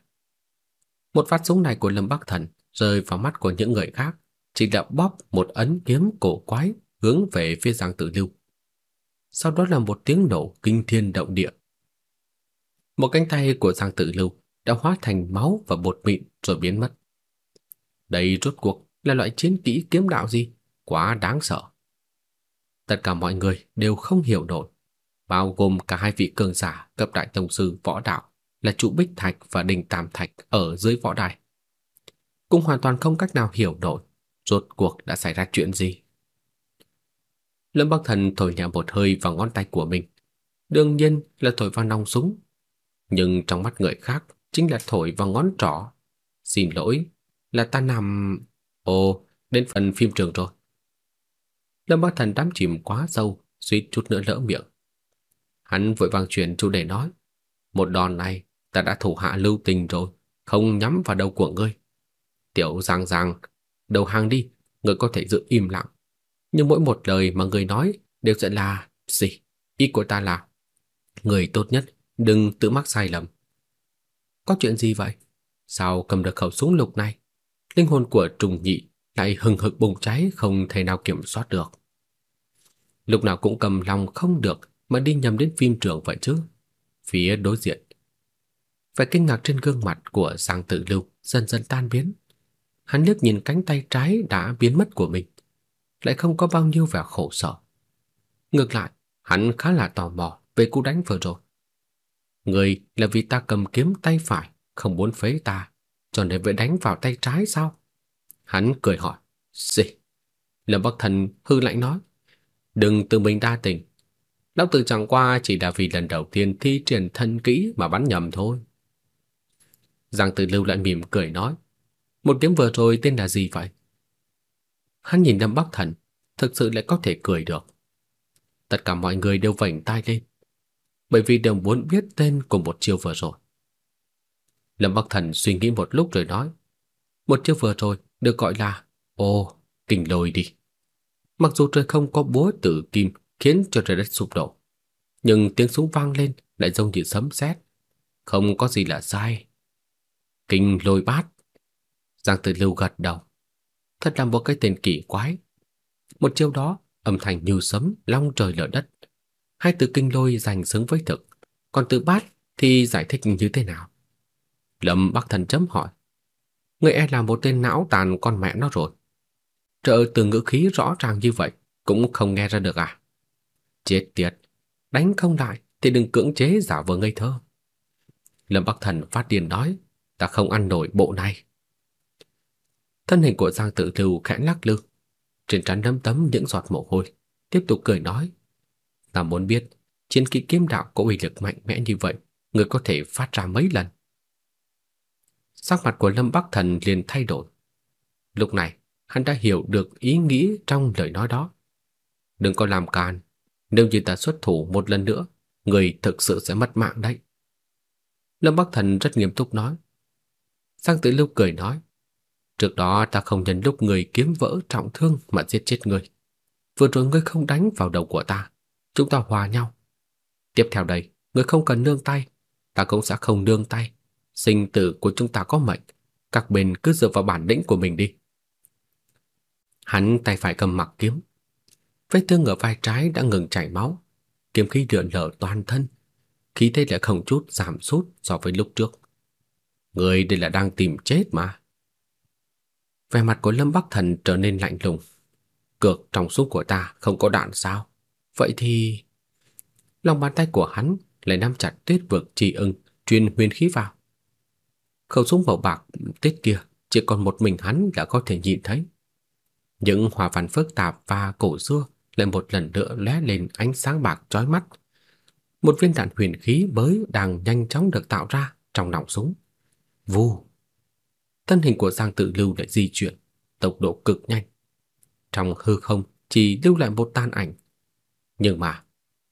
Một phát súng này của Lâm Bắc Thần rơi vào mắt của những người khác, chỉ là bóp một ấn kiếm cổ quái hướng về phía Giang Tử Lưu. Sau đó là một tiếng nổ kinh thiên động địa. Một cánh tay của Giang Tử Lưu đã hóa thành máu và bột mịn rồi biến mất. Đây rốt cuộc là loại chiến kỹ kiếm đạo gì? Quá đáng sợ. Tất cả mọi người đều không hiểu nổi, bao gồm cả hai vị cường giả cấp đại tông sư võ đạo là trụ Bích Thạch và Đình Tam Thạch ở dưới võ đài. Cũng hoàn toàn không cách nào hiểu nổi rốt cuộc đã xảy ra chuyện gì. Lâm Bắc Thần thổi nhẹ một hơi vào ngón tay của mình. Đương nhiên là thổi vào nòng súng, nhưng trong mắt người khác chính là thổi vào ngón trỏ. Xin lỗi, là ta nằm... Ồ, đến phần phim trường rồi. Lâm Bắc Thần đắm chìm quá sâu, suýt chút nữa lỡ miệng. Hắn vội vàng chuyển chủ đề nói, một đòn này ta đã thủ hạ lưu tình rồi, không nhắm vào đầu của ngươi. Tiểu Giang Giang, đầu hàng đi, ngươi có thể giữ im lặng. Nhưng mỗi một lời mà ngươi nói đều sẽ là gì? Ý của ta là người tốt nhất đừng tự mắc sai lầm. Có chuyện gì vậy? Sao cầm được khẩu súng lục này? Linh hồn của trùng nhị lại hừng hực bùng cháy không thể nào kiểm soát được. Lúc nào cũng cầm lòng không được mà đi nhầm đến phim trường vậy chứ. Phía đối diện, vẻ kinh ngạc trên gương mặt của Giang Tử Lưu dần dần tan biến. Hắn liếc nhìn cánh tay trái đã biến mất của mình, lại không có bao nhiêu vẻ khổ sở. Ngược lại, hắn khá là tò mò về cú đánh vừa rồi. Người là vì ta cầm kiếm tay phải, không muốn phế ta, cho nên phải đánh vào tay trái sao? Hắn cười hỏi, gì? Lâm Bắc Thần hư lạnh nói, đừng tự mình đa tình. Lão tử chẳng qua chỉ là vì lần đầu tiên thi triển thân kỹ mà bắn nhầm thôi. Giang Tử Lưu lại mỉm cười nói, một kiếm vừa rồi tên là gì vậy? Hắn nhìn Lâm Bắc Thần, thực sự lại có thể cười được. Tất cả mọi người đều vảnh tai lên, bởi vì đều muốn biết tên của một chiêu vừa rồi. Lâm Bắc Thần suy nghĩ một lúc rồi nói, một chiêu vừa rồi được gọi là Ồ, kinh lôi đi. Mặc dù trời không có búa tử kim khiến cho trời đất sụp đổ, nhưng tiếng súng vang lên lại giống như sấm sét, không có gì là sai. Kinh lôi bát. Giang Tử Lưu gật đầu. Thật là một cái tên kỳ quái. Một chiêu đó âm thanh như sấm long trời lở đất. Hai từ kinh lôi dành xứng với thực, còn từ bát thì giải thích như thế nào? Lâm Bắc Thần chấm hỏi. Người e là một tên não tàn con mẹ nó rồi. Trợ từ ngữ khí rõ ràng như vậy cũng không nghe ra được à? Chết tiệt, đánh không lại thì đừng cưỡng chế giả vờ ngây thơ. Lâm Bắc Thần phát điên nói, ta không ăn nổi bộ này. Thân hình của Giang Tự Lưu khẽ lắc lư, trên trán đấm tấm những giọt mồ hôi, tiếp tục cười nói, ta muốn biết chiến kỹ kiếm đạo có uy lực mạnh mẽ như vậy, người có thể phát ra mấy lần? Sắc mặt của Lâm Bắc Thần liền thay đổi. Lúc này, hắn đã hiểu được ý nghĩ trong lời nói đó. Đừng có làm càn, nếu như ta xuất thủ một lần nữa, người thực sự sẽ mất mạng đấy. Lâm Bắc Thần rất nghiêm túc nói. Sang Tử Lưu cười nói, trước đó ta không nhân lúc người kiếm vỡ trọng thương mà giết chết người. Vừa rồi ngươi không đánh vào đầu của ta, chúng ta hòa nhau. Tiếp theo đây, ngươi không cần nương tay, ta cũng sẽ không nương tay. Sinh tử của chúng ta có mệnh, các bên cứ dựa vào bản lĩnh của mình đi. Hắn tay phải cầm mặc kiếm. Vết thương ở vai trái đã ngừng chảy máu, kiếm khí lượn lờ toàn thân, khí thế lại không chút giảm sút so với lúc trước. Người đây là đang tìm chết mà. Vẻ mặt của Lâm Bắc Thần trở nên lạnh lùng. Cược trong súng của ta không có đạn sao? Vậy thì... Lòng bàn tay của hắn lại nắm chặt tuyết vực trì ưng, truyền huyền khí vào. Khẩu súng màu bạc tiết kia chỉ còn một mình hắn đã có thể nhìn thấy. Những hòa văn phức tạp và cổ xưa lại một lần nữa lóe lên ánh sáng bạc chói mắt. Một viên đạn huyền khí mới đang nhanh chóng được tạo ra trong nòng súng. Vù. Thân hình của Giang Tự Lưu lại di chuyển, tốc độ cực nhanh. Trong hư không chỉ lưu lại một tan ảnh. Nhưng mà,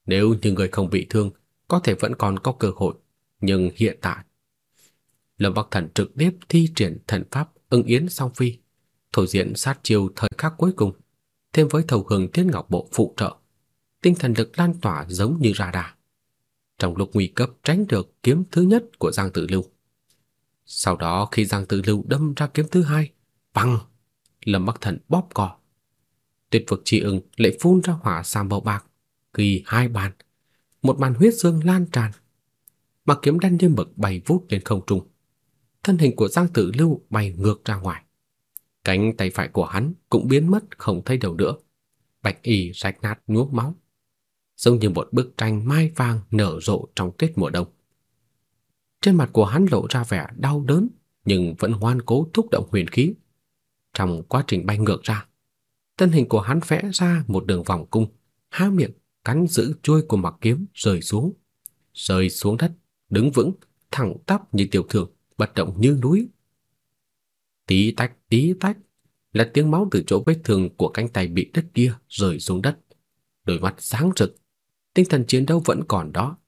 nếu như người không bị thương, có thể vẫn còn có cơ hội, nhưng hiện tại Lâm Bắc Thần trực tiếp thi triển thần pháp ưng yến song phi, thổ diện sát chiêu thời khắc cuối cùng, thêm với thầu hưởng thiên ngọc bộ phụ trợ, tinh thần lực lan tỏa giống như radar. Trong lúc nguy cấp tránh được kiếm thứ nhất của Giang Tử Lưu. Sau đó khi Giang Tử Lưu đâm ra kiếm thứ hai, bằng, Lâm Bắc Thần bóp cò. Tuyệt vực chi ưng lại phun ra hỏa sam màu bạc, kỳ hai bàn, một màn huyết dương lan tràn. Mà kiếm đen như mực bay vút lên không trung thân hình của Giang Tử Lưu bay ngược ra ngoài. Cánh tay phải của hắn cũng biến mất không thấy đâu nữa. Bạch y rách nát nhuốm máu, giống như một bức tranh mai vàng nở rộ trong tiết mùa đông. Trên mặt của hắn lộ ra vẻ đau đớn, nhưng vẫn ngoan cố thúc động huyền khí. Trong quá trình bay ngược ra, thân hình của hắn vẽ ra một đường vòng cung, há miệng cắn giữ chuôi của mặc kiếm rơi xuống, rơi xuống đất, đứng vững, thẳng tắp như tiểu thường, bất động như núi. Tí tách tí tách là tiếng máu từ chỗ vết thương của cánh tay bị đứt kia rơi xuống đất. Đôi mắt sáng rực, tinh thần chiến đấu vẫn còn đó.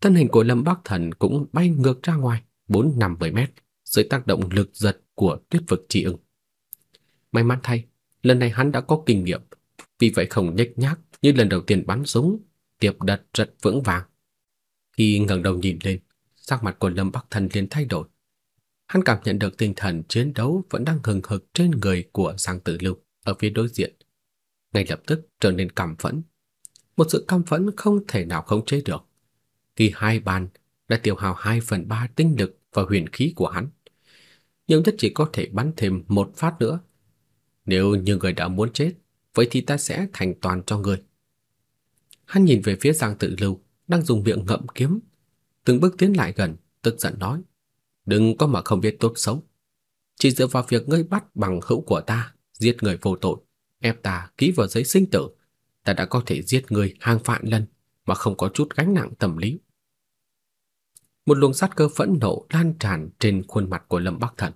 Thân hình của Lâm Bắc Thần cũng bay ngược ra ngoài, 4-50 mét, dưới tác động lực giật của tuyết vực chi ưng. May mắn thay, lần này hắn đã có kinh nghiệm, vì vậy không nhếch nhác như lần đầu tiên bắn súng, tiệp đặt rất vững vàng. Khi ngẩng đầu nhìn lên, sắc mặt của Lâm Bắc Thần liền thay đổi. Hắn cảm nhận được tinh thần chiến đấu vẫn đang hừng hực trên người của Giang Tử Lưu ở phía đối diện. Ngay lập tức trở nên căm phẫn. Một sự căm phẫn không thể nào khống chế được. Khi hai bàn đã tiêu hao 2 phần 3 tinh lực và huyền khí của hắn. Nhưng nhất chỉ có thể bắn thêm một phát nữa. Nếu như người đã muốn chết, vậy thì ta sẽ thành toàn cho người. Hắn nhìn về phía Giang Tự Lưu, đang dùng miệng ngậm kiếm, từng bước tiến lại gần, tức giận nói: "Đừng có mà không biết tốt xấu, chỉ dựa vào việc ngươi bắt bằng hữu của ta, giết người vô tội, ép ta ký vào giấy sinh tử, ta đã có thể giết người hàng vạn lần mà không có chút gánh nặng tâm lý." Một luồng sát cơ phẫn nộ lan tràn trên khuôn mặt của Lâm Bắc Thần.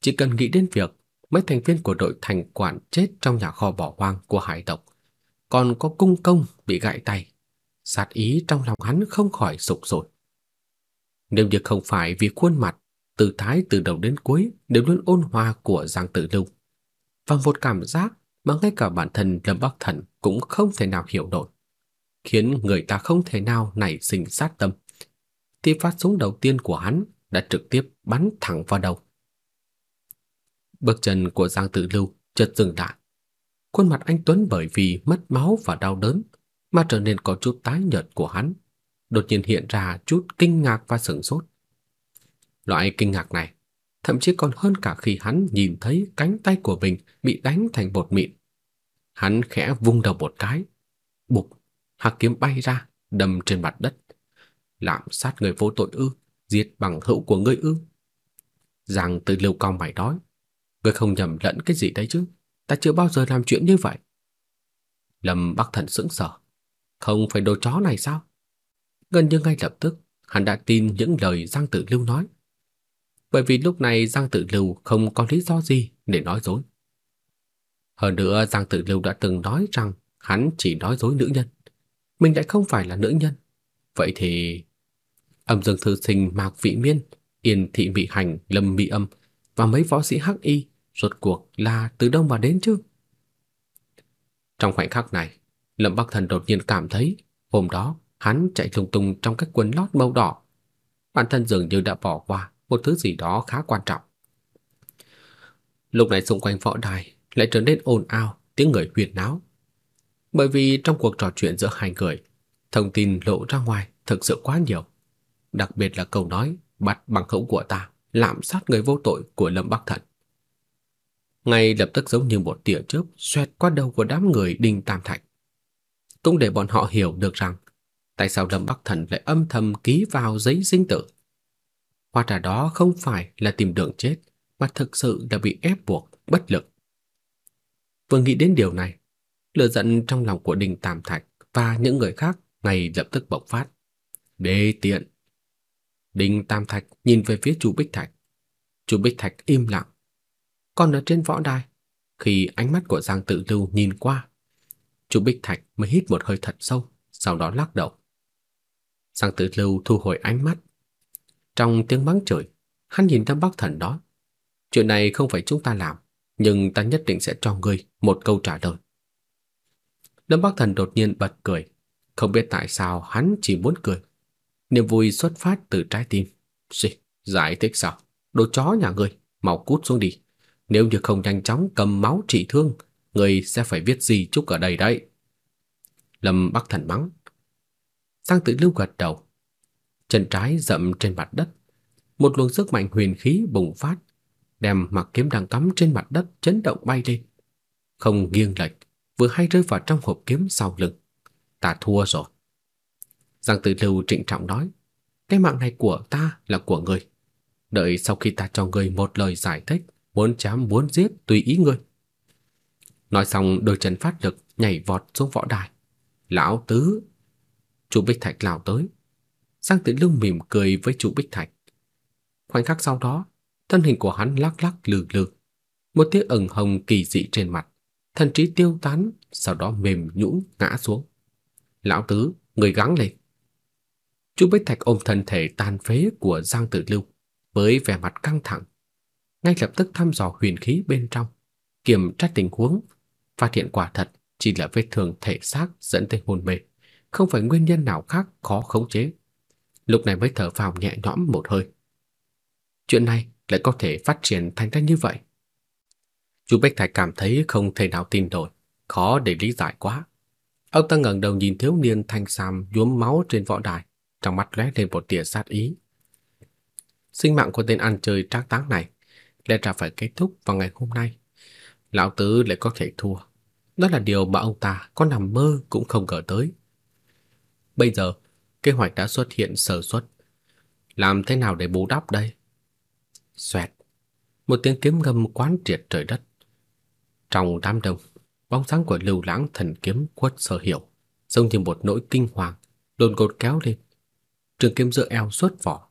Chỉ cần nghĩ đến việc mấy thành viên của đội thành quản chết trong nhà kho bỏ hoang của hải tộc, còn có cung công bị gãy tay, sát ý trong lòng hắn không khỏi sục sôi. Nếu như không phải vì khuôn mặt, tư thái từ đầu đến cuối đều luôn ôn hòa của Giang Tử Lưu, và một cảm giác mà ngay cả bản thân Lâm Bắc Thần cũng không thể nào hiểu nổi, khiến người ta không thể nào nảy sinh sát tâm. Thì phát súng đầu tiên của hắn đã trực tiếp bắn thẳng vào đầu. Bước chân của Giang Tử Lưu chợt dừng lại. Khuôn mặt anh Tuấn bởi vì mất máu và đau đớn mà trở nên có chút tái nhợt của hắn, đột nhiên hiện ra chút kinh ngạc và sửng sốt. Loại kinh ngạc này thậm chí còn hơn cả khi hắn nhìn thấy cánh tay của mình bị đánh thành bột mịn. Hắn khẽ vung đầu một cái, bục, hắc kiếm bay ra, đâm trên mặt đất. Lạm sát người vô tội ư, giết bằng hữu của ngươi ư? Giang Tử Lưu cao mày nói, ngươi không nhầm lẫn cái gì đấy chứ? ta chưa bao giờ làm chuyện như vậy. Lâm Bắc Thần sững sờ, không phải đồ chó này sao? Gần như ngay lập tức, hắn đã tin những lời Giang Tử Lưu nói. Bởi vì lúc này Giang Tử Lưu không có lý do gì để nói dối. Hơn nữa Giang Tử Lưu đã từng nói rằng hắn chỉ nói dối nữ nhân. Mình lại không phải là nữ nhân. Vậy thì Âm Dương Thư Sinh Mạc Vị Miên, Yên Thị Mị Hành, Lâm Mị Âm và mấy võ sĩ Hắc Y rốt cuộc là từ đâu mà đến chứ? Trong khoảnh khắc này, Lâm Bắc Thần đột nhiên cảm thấy hôm đó hắn chạy lung tung trong cái quần lót màu đỏ. Bản thân dường như đã bỏ qua một thứ gì đó khá quan trọng. Lúc này xung quanh võ đài lại trở nên ồn ào, tiếng người huyên náo. Bởi vì trong cuộc trò chuyện giữa hai người, thông tin lộ ra ngoài thực sự quá nhiều. Đặc biệt là câu nói bắt bằng hữu của ta, lạm sát người vô tội của Lâm Bắc Thần ngay lập tức giống như một tia chớp xoẹt qua đầu của đám người Đinh Tam Thạch. Cũng để bọn họ hiểu được rằng tại sao Lâm Bắc Thần lại âm thầm ký vào giấy sinh tử. Hóa ra đó không phải là tìm đường chết, mà thực sự là bị ép buộc, bất lực. Vừa nghĩ đến điều này, lửa giận trong lòng của Đinh Tam Thạch và những người khác ngay lập tức bộc phát. Đê tiện! Đinh Tam Thạch nhìn về phía Chu Bích Thạch. Chu Bích Thạch im lặng, còn ở trên võ đài, khi ánh mắt của Giang Tự Lưu nhìn qua, Chu Bích Thạch mới hít một hơi thật sâu, sau đó lắc đầu. Giang Tử Lưu thu hồi ánh mắt. Trong tiếng mắng chửi, hắn nhìn Lâm Bắc Thần đó. Chuyện này không phải chúng ta làm, nhưng ta nhất định sẽ cho ngươi một câu trả lời. Lâm Bắc Thần đột nhiên bật cười, không biết tại sao hắn chỉ muốn cười. Niềm vui xuất phát từ trái tim. Xì, Giải thích sao? Đồ chó nhà ngươi, mau cút xuống đi. Nếu như không nhanh chóng cầm máu trị thương, người sẽ phải viết gì chúc ở đây đấy. Lâm Bắc Thần mắng. Giang Tử Lưu gật đầu. Chân trái dậm trên mặt đất, một luồng sức mạnh huyền khí bùng phát, đem mặc kiếm đang cắm trên mặt đất chấn động bay lên. Không nghiêng lệch, vừa hay rơi vào trong hộp kiếm sau lưng. Ta thua rồi. Giang Tử Lưu trịnh trọng nói, cái mạng này của ta là của ngươi. Đợi sau khi ta cho ngươi một lời giải thích, muốn chém muốn giết tùy ý ngươi. Nói xong đôi chân phát lực nhảy vọt xuống võ đài. Lão tứ! Chu Bích Thạch lao tới. Giang Tử Lưu mỉm cười với Chu Bích Thạch. Khoảnh khắc sau đó, thân hình của hắn lắc lắc lừ lừ. Một tia ửng hồng kỳ dị trên mặt, thần trí tiêu tán, sau đó mềm nhũn ngã xuống. Lão tứ, người gắng lên. Chu Bích Thạch ôm thân thể tàn phế của Giang Tử Lưu với vẻ mặt căng thẳng, ngay lập tức thăm dò huyền khí bên trong, kiểm tra tình huống, phát hiện quả thật chỉ là vết thương thể xác dẫn tới hôn mê, không phải nguyên nhân nào khác khó khống chế. Lúc này mới thở phào nhẹ nhõm một hơi. Chuyện này lại có thể phát triển thành ra như vậy. Chu Bách Thạch cảm thấy không thể nào tin nổi, khó để lý giải quá. Ông ta ngẩng đầu nhìn thiếu niên thanh sam nhuốm máu trên võ đài, trong mắt lóe lên một tia sát ý. Sinh mạng của tên ăn chơi trác táng này lẽ ra phải kết thúc vào ngày hôm nay. Lão tứ lại có thể thua. Đó là điều mà ông ta có nằm mơ cũng không ngờ tới. Bây giờ, kế hoạch đã xuất hiện sơ suất. Làm thế nào để bù đắp đây? Xoẹt. Một tiếng kiếm ngâm quán triệt trời đất. Trong đám đông, bóng sáng của lưu lãng thần kiếm quất sở hiệu, giống như một nỗi kinh hoàng, đồn cột kéo lên. Trường kiếm giữa eo xuất vỏ.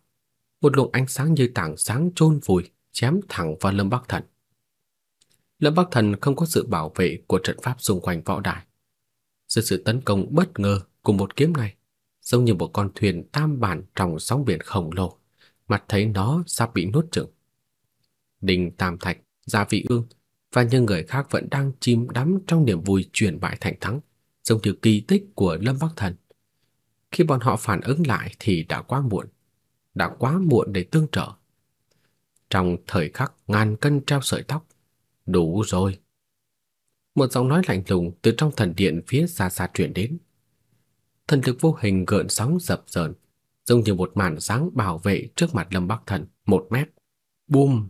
Một luồng ánh sáng như tảng sáng chôn vùi, chém thẳng vào Lâm Bắc Thần. Lâm Bắc Thần không có sự bảo vệ của trận pháp xung quanh võ đài. Sự sự tấn công bất ngờ của một kiếm này, giống như một con thuyền tam bản trong sóng biển khổng lồ, mặt thấy nó sắp bị nuốt chửng. Đình Tam Thạch, Gia Vị Ương và những người khác vẫn đang chìm đắm trong niềm vui chuyển bại thành thắng, giống như kỳ tích của Lâm Bắc Thần. Khi bọn họ phản ứng lại thì đã quá muộn, đã quá muộn để tương trợ. Trong thời khắc ngàn cân treo sợi tóc, đủ rồi. Một giọng nói lạnh lùng từ trong thần điện phía xa xa truyền đến. Thần lực vô hình gợn sóng dập dờn, giống như một màn sáng bảo vệ trước mặt Lâm Bắc Thần một mét. Bùm!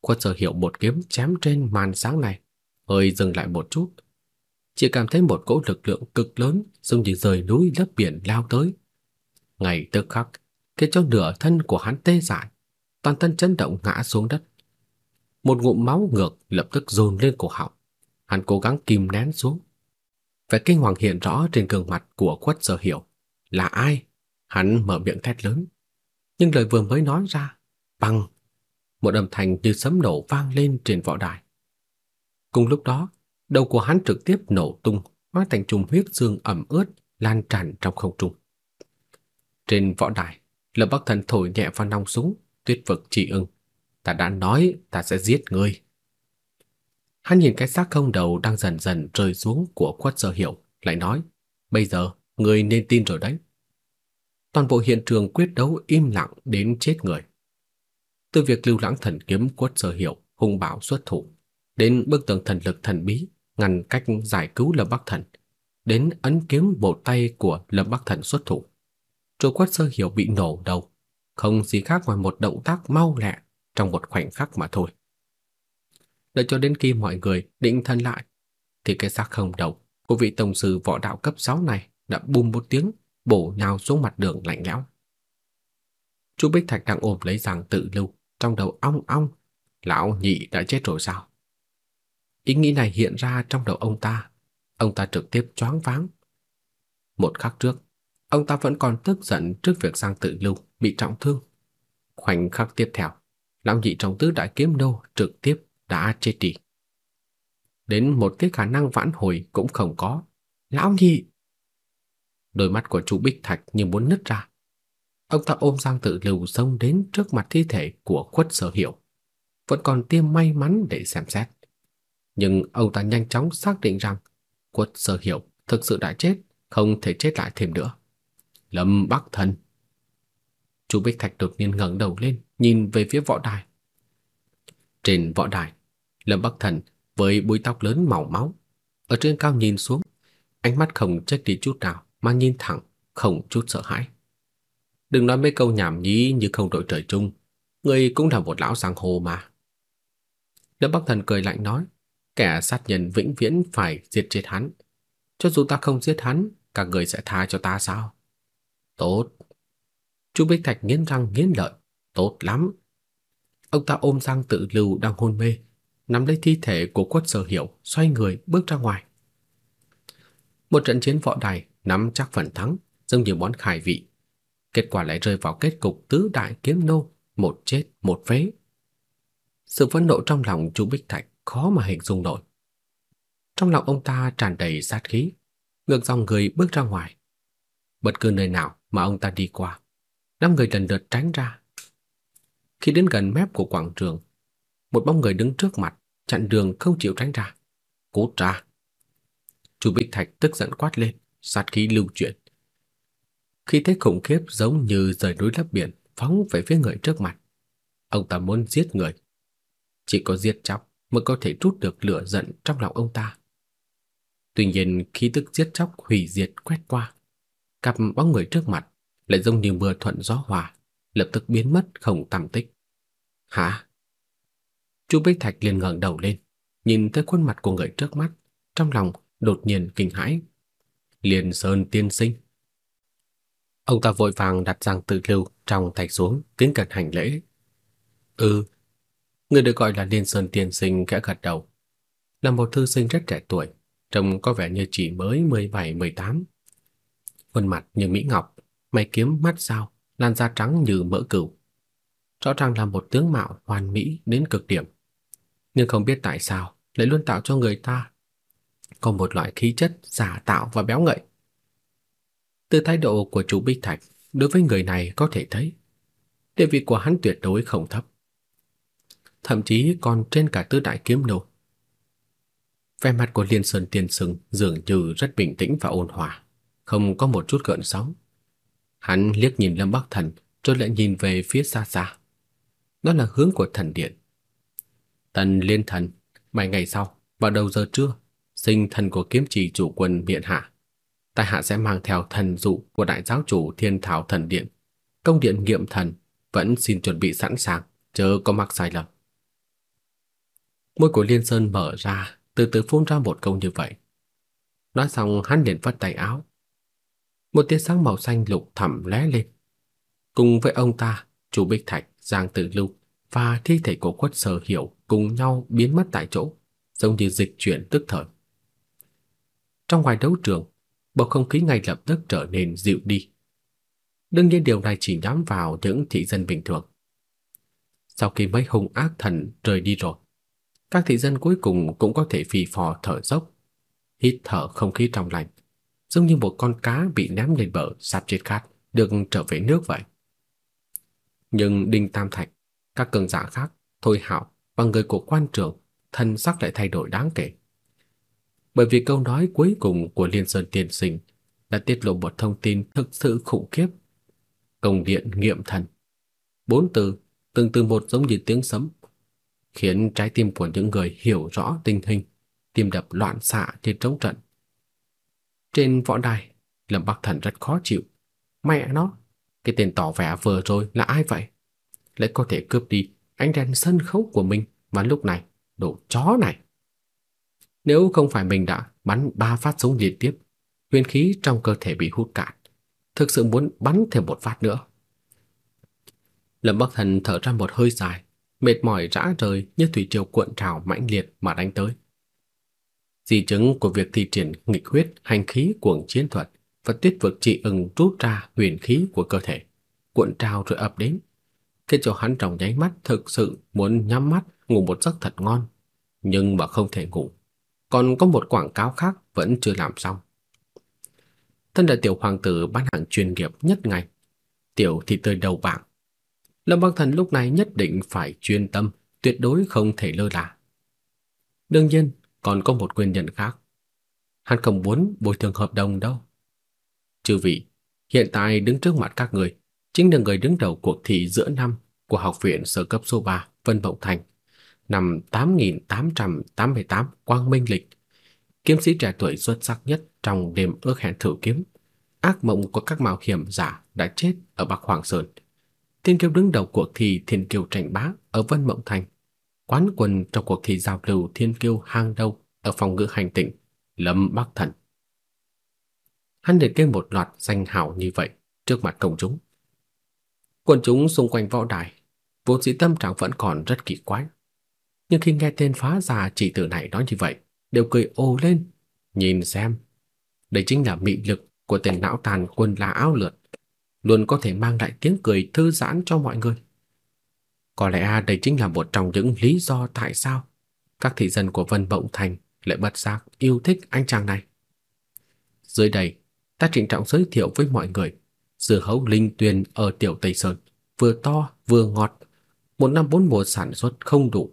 Quất sở hiệu một kiếm chém trên màn sáng này, hơi dừng lại một chút. Chỉ cảm thấy một cỗ lực lượng cực lớn giống như rời núi lấp biển lao tới. Ngày tức khắc, khiến cho nửa thân của hắn tê dại, toàn thân chấn động ngã xuống đất. Một ngụm máu ngược lập tức dồn lên cổ họng. Hắn cố gắng kìm nén xuống. Vẻ kinh hoàng hiện rõ trên gương mặt của Quất Sở Hiểu. Là ai? Hắn mở miệng thét lớn. Nhưng lời vừa mới nói ra, bằng một âm thanh như sấm nổ vang lên trên võ đài. Cùng lúc đó, đầu của hắn trực tiếp nổ tung, hóa thành trùng huyết dương ẩm ướt lan tràn trong không trung. Trên võ đài, Lâm Bắc Thần thổi nhẹ vào nòng súng, tuyết vực chỉ ưng. Ta đã nói ta sẽ giết ngươi. Hắn nhìn cái xác không đầu đang dần dần rơi xuống của quất Sơ hiệu, lại nói, bây giờ ngươi nên tin rồi đấy. Toàn bộ hiện trường quyết đấu im lặng đến chết người. Từ việc lưu lãng thần kiếm quất Sơ hiệu hung bạo xuất thủ, đến bức tường thần lực thần bí ngăn cách giải cứu Lâm Bắc Thần, đến ấn kiếm bộ tay của Lâm Bắc Thần xuất thủ. Rồi quất sơ hiểu bị nổ đầu, không gì khác ngoài một động tác mau lẹ trong một khoảnh khắc mà thôi. Đợi cho đến khi mọi người định thân lại, thì cái xác không đầu của vị tổng sư võ đạo cấp 6 này đã bùm một tiếng bổ nhào xuống mặt đường lạnh lẽo. Chu Bích Thạch đang ôm lấy Giang Tự Lưu, trong đầu ong ong, lão nhị đã chết rồi sao? Ý nghĩ này hiện ra trong đầu ông ta, ông ta trực tiếp choáng váng. Một khắc trước, ông ta vẫn còn tức giận trước việc Giang Tự Lưu bị trọng thương. Khoảnh khắc tiếp theo, lão nhị trong tứ đại kiếm đâu trực tiếp đã chết đi. Đến một cái khả năng vãn hồi cũng không có. Lão nhị! Đôi mắt của chú Bích Thạch như muốn nứt ra. Ông ta ôm Giang Tự Lưu xông đến trước mặt thi thể của khuất sở hiệu. Vẫn còn tiêm may mắn để xem xét. Nhưng ông ta nhanh chóng xác định rằng quất sở hiệu thực sự đã chết, không thể chết lại thêm nữa. Lâm Bắc Thần Chú Bích Thạch đột nhiên ngẩng đầu lên, nhìn về phía võ đài. Trên võ đài, Lâm Bắc Thần với búi tóc lớn màu máu, ở trên cao nhìn xuống, ánh mắt không chết đi chút nào mà nhìn thẳng, không chút sợ hãi. Đừng nói mấy câu nhảm nhí như không đội trời chung, người cũng là một lão giang hồ mà. Lâm Bắc Thần cười lạnh nói, kẻ sát nhân vĩnh viễn phải giết chết hắn. Cho dù ta không giết hắn, các người sẽ tha cho ta sao? Tốt. Chu Bích Thạch nghiến răng nghiến lợi, tốt lắm. Ông ta ôm Giang Tự Lưu đang hôn mê, nắm lấy thi thể của Quất Sở Hiểu, xoay người bước ra ngoài. Một trận chiến võ đài nắm chắc phần thắng, giống như món khai vị. Kết quả lại rơi vào kết cục tứ đại kiếm nô, một chết một phế. Sự phẫn nộ trong lòng Chu Bích Thạch khó mà hình dung nổi. Trong lòng ông ta tràn đầy sát khí, ngược dòng người bước ra ngoài. Bất cứ nơi nào mà ông ta đi qua, năm người lần lượt tránh ra. Khi đến gần mép của quảng trường, một bóng người đứng trước mặt, chặn đường không chịu tránh ra. Cút ra! Chu Bích Thạch tức giận quát lên, sát khí lưu chuyển. Khi thế khủng khiếp giống như rời núi lấp biển, phóng về phía người trước mặt. Ông ta muốn giết người. Chỉ có giết chóc mới có thể trút được lửa giận trong lòng ông ta. Tuy nhiên khi tức giết chóc hủy diệt quét qua, cặp bóng người trước mặt lại giống như mưa thuận gió hòa, lập tức biến mất không tăm tích. Hả? Chu Bích Thạch liền ngẩng đầu lên, nhìn thấy khuôn mặt của người trước mắt, trong lòng đột nhiên kinh hãi. Liên Sơn tiên sinh. Ông ta vội vàng đặt Giang Tự Lưu trong thạch xuống, kính cẩn hành lễ. Ừ, người được gọi là Liên Sơn tiên sinh khẽ gật đầu. Là một thư sinh rất trẻ tuổi, trông có vẻ như chỉ mới 17-18. Khuôn mặt như mỹ ngọc, mày kiếm mắt sao, làn da trắng như mỡ cừu. Rõ ràng là một tướng mạo hoàn mỹ đến cực điểm. Nhưng không biết tại sao lại luôn tạo cho người ta có một loại khí chất giả tạo và béo ngậy. Từ thái độ của chủ Bích Thạch đối với người này có thể thấy, địa vị của hắn tuyệt đối không thấp. Thậm chí còn trên cả tứ đại kiếm nô. Vẻ mặt của Liên Sơn Tiên Sừng dường như rất bình tĩnh và ôn hòa, không có một chút gợn sóng. Hắn liếc nhìn Lâm Bắc Thần, rồi lại nhìn về phía xa xa. Đó là hướng của thần điện. Tần Liên Thần, mấy ngày sau, vào đầu giờ trưa, sinh thần của kiếm trì chủ quân biện hạ. Tại hạ sẽ mang theo thần dụ của đại giáo chủ Thiên Thảo Thần Điện, công điện nghiệm thần, vẫn xin chuẩn bị sẵn sàng, chớ có mắc sai lầm. Môi của Liên Sơn mở ra, từ từ phun ra một câu như vậy. Nói xong hắn liền vắt tay áo. Một tia sáng màu xanh lục thẳm lóe lên. Cùng với ông ta, chủ Bích Thạch, Giang Tử Lưu và thi thể của quất sở hiểu cùng nhau biến mất tại chỗ, giống như dịch chuyển tức thời. Trong ngoài đấu trường, bầu không khí ngay lập tức trở nên dịu đi. Đương nhiên điều này chỉ nhắm vào những thị dân bình thường. Sau khi mấy hung ác thần rời đi rồi, các thị dân cuối cùng cũng có thể phì phò thở dốc, hít thở không khí trong lành, giống như một con cá bị ném lên bờ sắp chết khát được trở về nước vậy. Nhưng Đinh Tam Thạch, các cường giả khác, Thôi Hạo và người của quan trưởng thân sắc lại thay đổi đáng kể bởi vì câu nói cuối cùng của Liên Sơn Tiên Sinh đã tiết lộ một thông tin thực sự khủng khiếp. Công điện nghiệm thần. Bốn từ, từng từ một giống như tiếng sấm, khiến trái tim của những người hiểu rõ tình hình, tim đập loạn xạ trên trống trận. Trên võ đài, Lâm Bắc Thần rất khó chịu. Mẹ nó, cái tên tỏ vẻ vừa rồi là ai vậy? Lại có thể cướp đi ánh đèn sân khấu của mình mà lúc này, đồ chó này. Nếu không phải mình đã bắn ba phát súng liên tiếp, huyền khí trong cơ thể bị hút cạn, thực sự muốn bắn thêm một phát nữa. Lâm Bắc Thần thở ra một hơi dài, mệt mỏi rã rời như thủy triều cuộn trào mãnh liệt mà đánh tới. Di chứng của việc thi triển nghịch huyết hành khí cuồng chiến thuật và tuyết vực chỉ ưng rút ra huyền khí của cơ thể, cuộn trào rồi ập đến, khiến cho hắn trong nháy mắt thực sự muốn nhắm mắt ngủ một giấc thật ngon, nhưng mà không thể ngủ còn có một quảng cáo khác vẫn chưa làm xong. Thân là tiểu hoàng tử bán hàng chuyên nghiệp nhất ngành, tiểu thì tươi đầu bảng. Lâm Băng Thần lúc này nhất định phải chuyên tâm, tuyệt đối không thể lơ là. Đương nhiên, còn có một nguyên nhân khác. Hắn không muốn bồi thường hợp đồng đâu. Chư vị, hiện tại đứng trước mặt các người chính là người đứng đầu cuộc thi giữa năm của học viện sơ cấp số 3 Vân Mộng Thành năm 8888 Quang Minh lịch, kiếm sĩ trẻ tuổi xuất sắc nhất trong đêm ước hẹn thử kiếm, ác mộng của các mạo hiểm giả đã chết ở Bắc Hoàng Sơn. Thiên kiêu đứng đầu cuộc thi Thiên kiêu tranh bá ở Vân Mộng Thành, quán quân trong cuộc thi giao lưu Thiên kiêu hang đầu ở phòng ngữ hành tỉnh, Lâm Bắc Thần. Hắn liệt kê một loạt danh hào như vậy trước mặt công chúng. Quần chúng xung quanh võ đài, vốn dĩ tâm trạng vẫn còn rất kỳ quái. Nhưng khi nghe tên phá già chỉ tử này nói như vậy, đều cười ồ lên, nhìn xem. Đây chính là mị lực của tên não tàn quân lá áo lượt, luôn có thể mang lại tiếng cười thư giãn cho mọi người. Có lẽ đây chính là một trong những lý do tại sao các thị dân của Vân Bộng Thành lại bất giác yêu thích anh chàng này. Dưới đây, ta trịnh trọng giới thiệu với mọi người dưa hấu linh tuyền ở tiểu Tây Sơn, vừa to vừa ngọt, một năm bốn mùa sản xuất không đủ.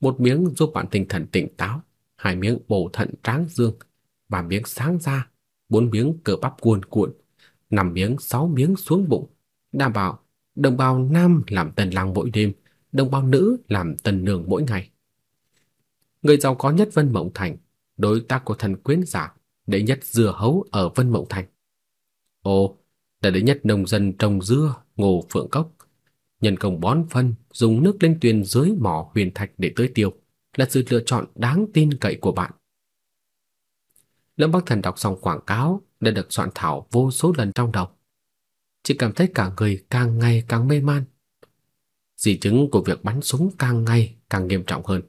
Một miếng giúp bạn tinh thần tỉnh táo, hai miếng bổ thận tráng dương, ba miếng sáng da, bốn miếng cơ bắp cuồn cuộn, năm miếng sáu miếng xuống bụng, đảm bảo đồng bào nam làm tân lang mỗi đêm, đồng bào nữ làm tân nương mỗi ngày. Người giàu có nhất Vân Mộng Thành, đối tác của thần quyến giả, đệ nhất dưa hấu ở Vân Mộng Thành. Ồ, là đệ nhất nông dân trồng dưa, ngô phượng cốc, nhân công bón phân, dùng nước linh tuyền dưới mỏ huyền thạch để tưới tiêu, là sự lựa chọn đáng tin cậy của bạn. Lâm Bắc Thần đọc xong quảng cáo đã được soạn thảo vô số lần trong đầu. Chỉ cảm thấy cả người càng ngày càng mê man. Di chứng của việc bắn súng càng ngày càng nghiêm trọng hơn.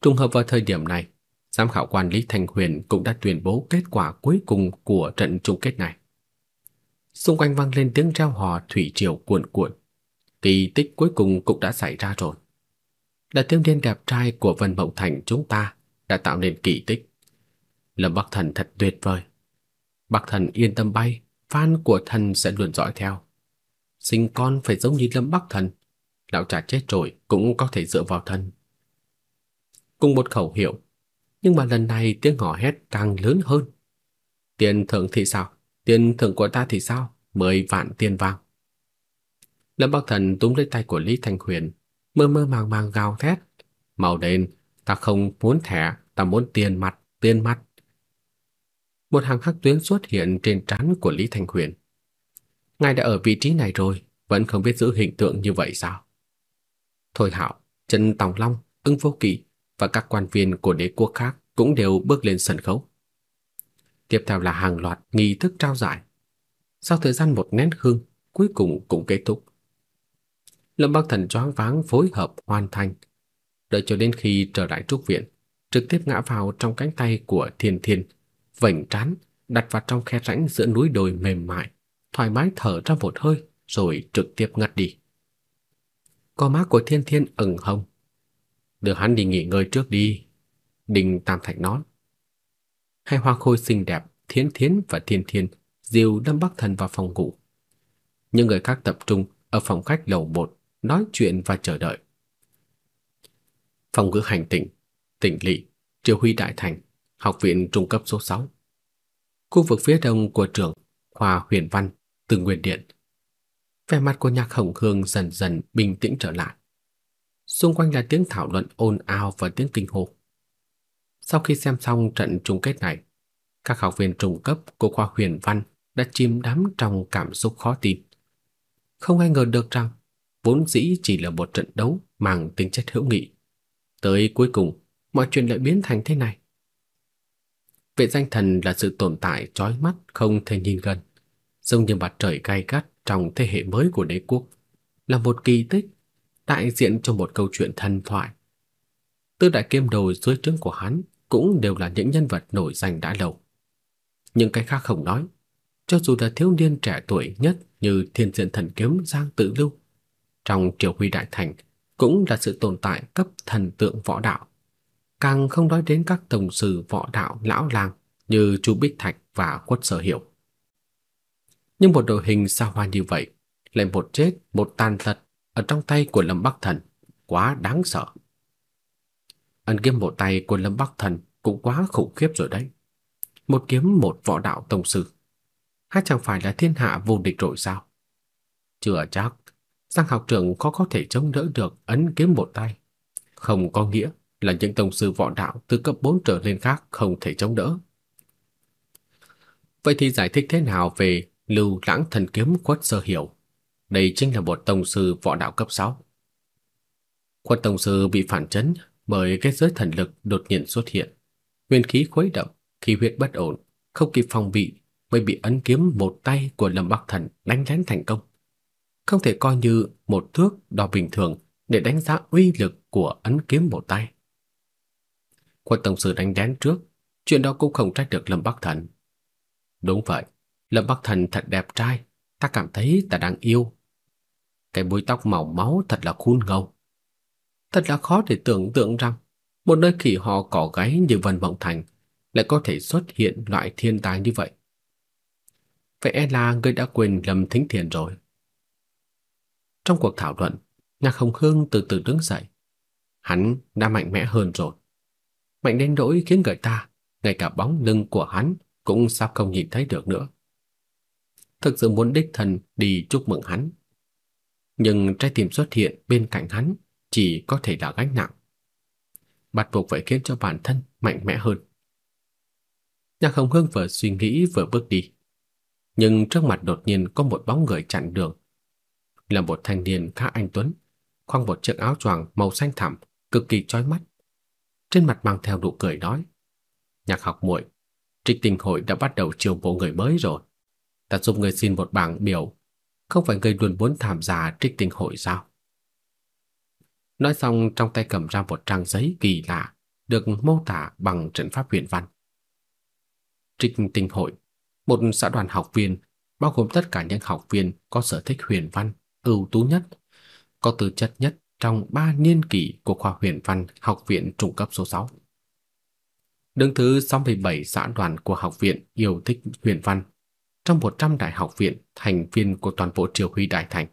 Trùng hợp vào thời điểm này, giám khảo quan Lý Thành Huyền cũng đã tuyên bố kết quả cuối cùng của trận chung kết này. Xung quanh vang lên tiếng reo hò thủy triều cuộn cuộn. Kỳ tích cuối cùng cũng đã xảy ra rồi. Đại thiếu niên đẹp trai của Vân Mộng Thành chúng ta đã tạo nên kỳ tích. Lâm Bắc Thần thật tuyệt vời. Bắc Thần yên tâm bay, fan của thần sẽ luôn dõi theo. Sinh con phải giống như Lâm Bắc Thần, lão già chết rồi cũng có thể dựa vào thần Cùng một khẩu hiệu, nhưng mà lần này tiếng hò hét càng lớn hơn. Tiền thưởng thì sao? Tiền thưởng của ta thì sao? Mười vạn tiền vàng. Lâm Bắc Thần túm lấy tay của Lý Thanh Huyền, mơ mơ màng màng gào thét. Màu đen, ta không muốn thẻ, ta muốn tiền mặt, tiền mặt. Một hàng hắc tuyến xuất hiện trên trán của Lý Thanh Huyền. Ngài đã ở vị trí này rồi, vẫn không biết giữ hình tượng như vậy sao? Thôi Hạo, Trần Tòng Long, Ưng Vô Kỵ và các quan viên của đế quốc khác cũng đều bước lên sân khấu. Tiếp theo là hàng loạt nghi thức trao giải. Sau thời gian một nén hương, cuối cùng cũng kết thúc. Lâm Bắc Thần choáng váng phối hợp hoàn thành, đợi cho đến khi trở lại trúc viện, trực tiếp ngã vào trong cánh tay của Thiên Thiên, vành trán đặt vào trong khe rãnh giữa núi đồi mềm mại, thoải mái thở ra một hơi rồi trực tiếp ngất đi. Có má của Thiên Thiên ửng hồng. Đưa hắn đi nghỉ ngơi trước đi, Đinh Tam Thạch nói. Hai hoa khôi xinh đẹp, Thiến Thiến và Thiên Thiên dìu đâm Bắc Thần vào phòng ngủ. Những người khác tập trung ở phòng khách lầu 1 nói chuyện và chờ đợi. Phòng ngữ hành tỉnh, tỉnh lỵ, Triều Huy Đại Thành, học viện trung cấp số 6. Khu vực phía đông của trường khoa huyền văn, từ nguyên điện. Vẻ mặt của Nhạc Hồng Hương dần dần bình tĩnh trở lại. Xung quanh là tiếng thảo luận ồn ào và tiếng kinh hô. Sau khi xem xong trận chung kết này, các học viên trung cấp của khoa huyền văn đã chìm đắm trong cảm xúc khó tin. Không ai ngờ được rằng vốn dĩ chỉ là một trận đấu mang tính chất hữu nghị, tới cuối cùng mọi chuyện lại biến thành thế này. Vệ danh thần là sự tồn tại chói mắt không thể nhìn gần, giống như mặt trời gay gắt trong thế hệ mới của đế quốc, là một kỳ tích đại diện cho một câu chuyện thần thoại. Tư đại kiêm đồ dưới trướng của hắn cũng đều là những nhân vật nổi danh đã lâu. Nhưng cái khác không nói, cho dù là thiếu niên trẻ tuổi nhất như Thiên Diện Thần Kiếm Giang Tự Lưu, trong Triều Huy Đại Thành cũng là sự tồn tại cấp thần tượng võ đạo. Càng không nói đến các tổng sư võ đạo lão làng như Chu Bích Thạch và Quất Sở Hiểu. Nhưng một đội hình xa hoa như vậy, lại một chết một tàn tật ở trong tay của Lâm Bắc Thần, quá đáng sợ. Ấn kiếm một tay của Lâm Bắc Thần cũng quá khủng khiếp rồi đấy. Một kiếm một võ đạo tông sư. Hay chẳng phải là thiên hạ vô địch rồi sao? Chưa chắc, Giang học trưởng có có thể chống đỡ được ấn kiếm một tay. Không có nghĩa là những tông sư võ đạo từ cấp 4 trở lên khác không thể chống đỡ. Vậy thì giải thích thế nào về Lưu Lãng thần kiếm Quất Sơ Hiểu? Đây chính là một tông sư võ đạo cấp 6. Quân tông sư bị phản chấn bởi cái giới thần lực đột nhiên xuất hiện, nguyên khí khuấy động, khí huyết bất ổn, không kịp phòng bị mới bị ấn kiếm một tay của Lâm Bắc Thần đánh lén thành công. Không thể coi như một thước đo bình thường để đánh giá uy lực của ấn kiếm một tay. Quân tổng sư đánh lén trước, chuyện đó cũng không trách được Lâm Bắc Thần. Đúng vậy, Lâm Bắc Thần thật đẹp trai, ta cảm thấy ta đang yêu. Cái búi tóc màu máu thật là khôn ngầu. Thật là khó để tưởng tượng rằng một nơi khỉ họ cỏ gáy như Vân Mộng Thành lại có thể xuất hiện loại thiên tài như vậy. Vậy e là người đã quên Lâm Thính Thiền rồi. Trong cuộc thảo luận, Nhạc Hồng Hương từ từ đứng dậy. Hắn đã mạnh mẽ hơn rồi. Mạnh đến nỗi khiến người ta, ngay cả bóng lưng của hắn cũng sắp không nhìn thấy được nữa. Thực sự muốn đích thân đi chúc mừng hắn. Nhưng trái tim xuất hiện bên cạnh hắn chỉ có thể là gánh nặng. Bắt buộc phải khiến cho bản thân mạnh mẽ hơn. Nhạc Hồng Hương vừa suy nghĩ vừa bước đi. Nhưng trước mặt đột nhiên có một bóng người chặn đường. Là một thanh niên khá anh tuấn, khoác một chiếc áo choàng màu xanh thẳm, cực kỳ chói mắt. Trên mặt mang theo nụ cười nói: "Nhạc học muội, Trịch Tình hội đã bắt đầu chiêu mộ người mới rồi. Ta giúp người xin một bảng biểu, không phải người luôn muốn tham gia trích Tình hội sao?" Nói xong trong tay cầm ra một trang giấy kỳ lạ, được mô tả bằng trận pháp huyền văn. Trích Tình hội, một xã đoàn học viên bao gồm tất cả những học viên có sở thích huyền văn, ưu tú nhất, có tư chất nhất trong ba niên kỷ của khoa huyền văn học viện trung cấp số 6. Đứng thứ 67 xã đoàn của học viện yêu thích huyền văn trong 100 đại học viện thành viên của toàn bộ triều huy đại thành.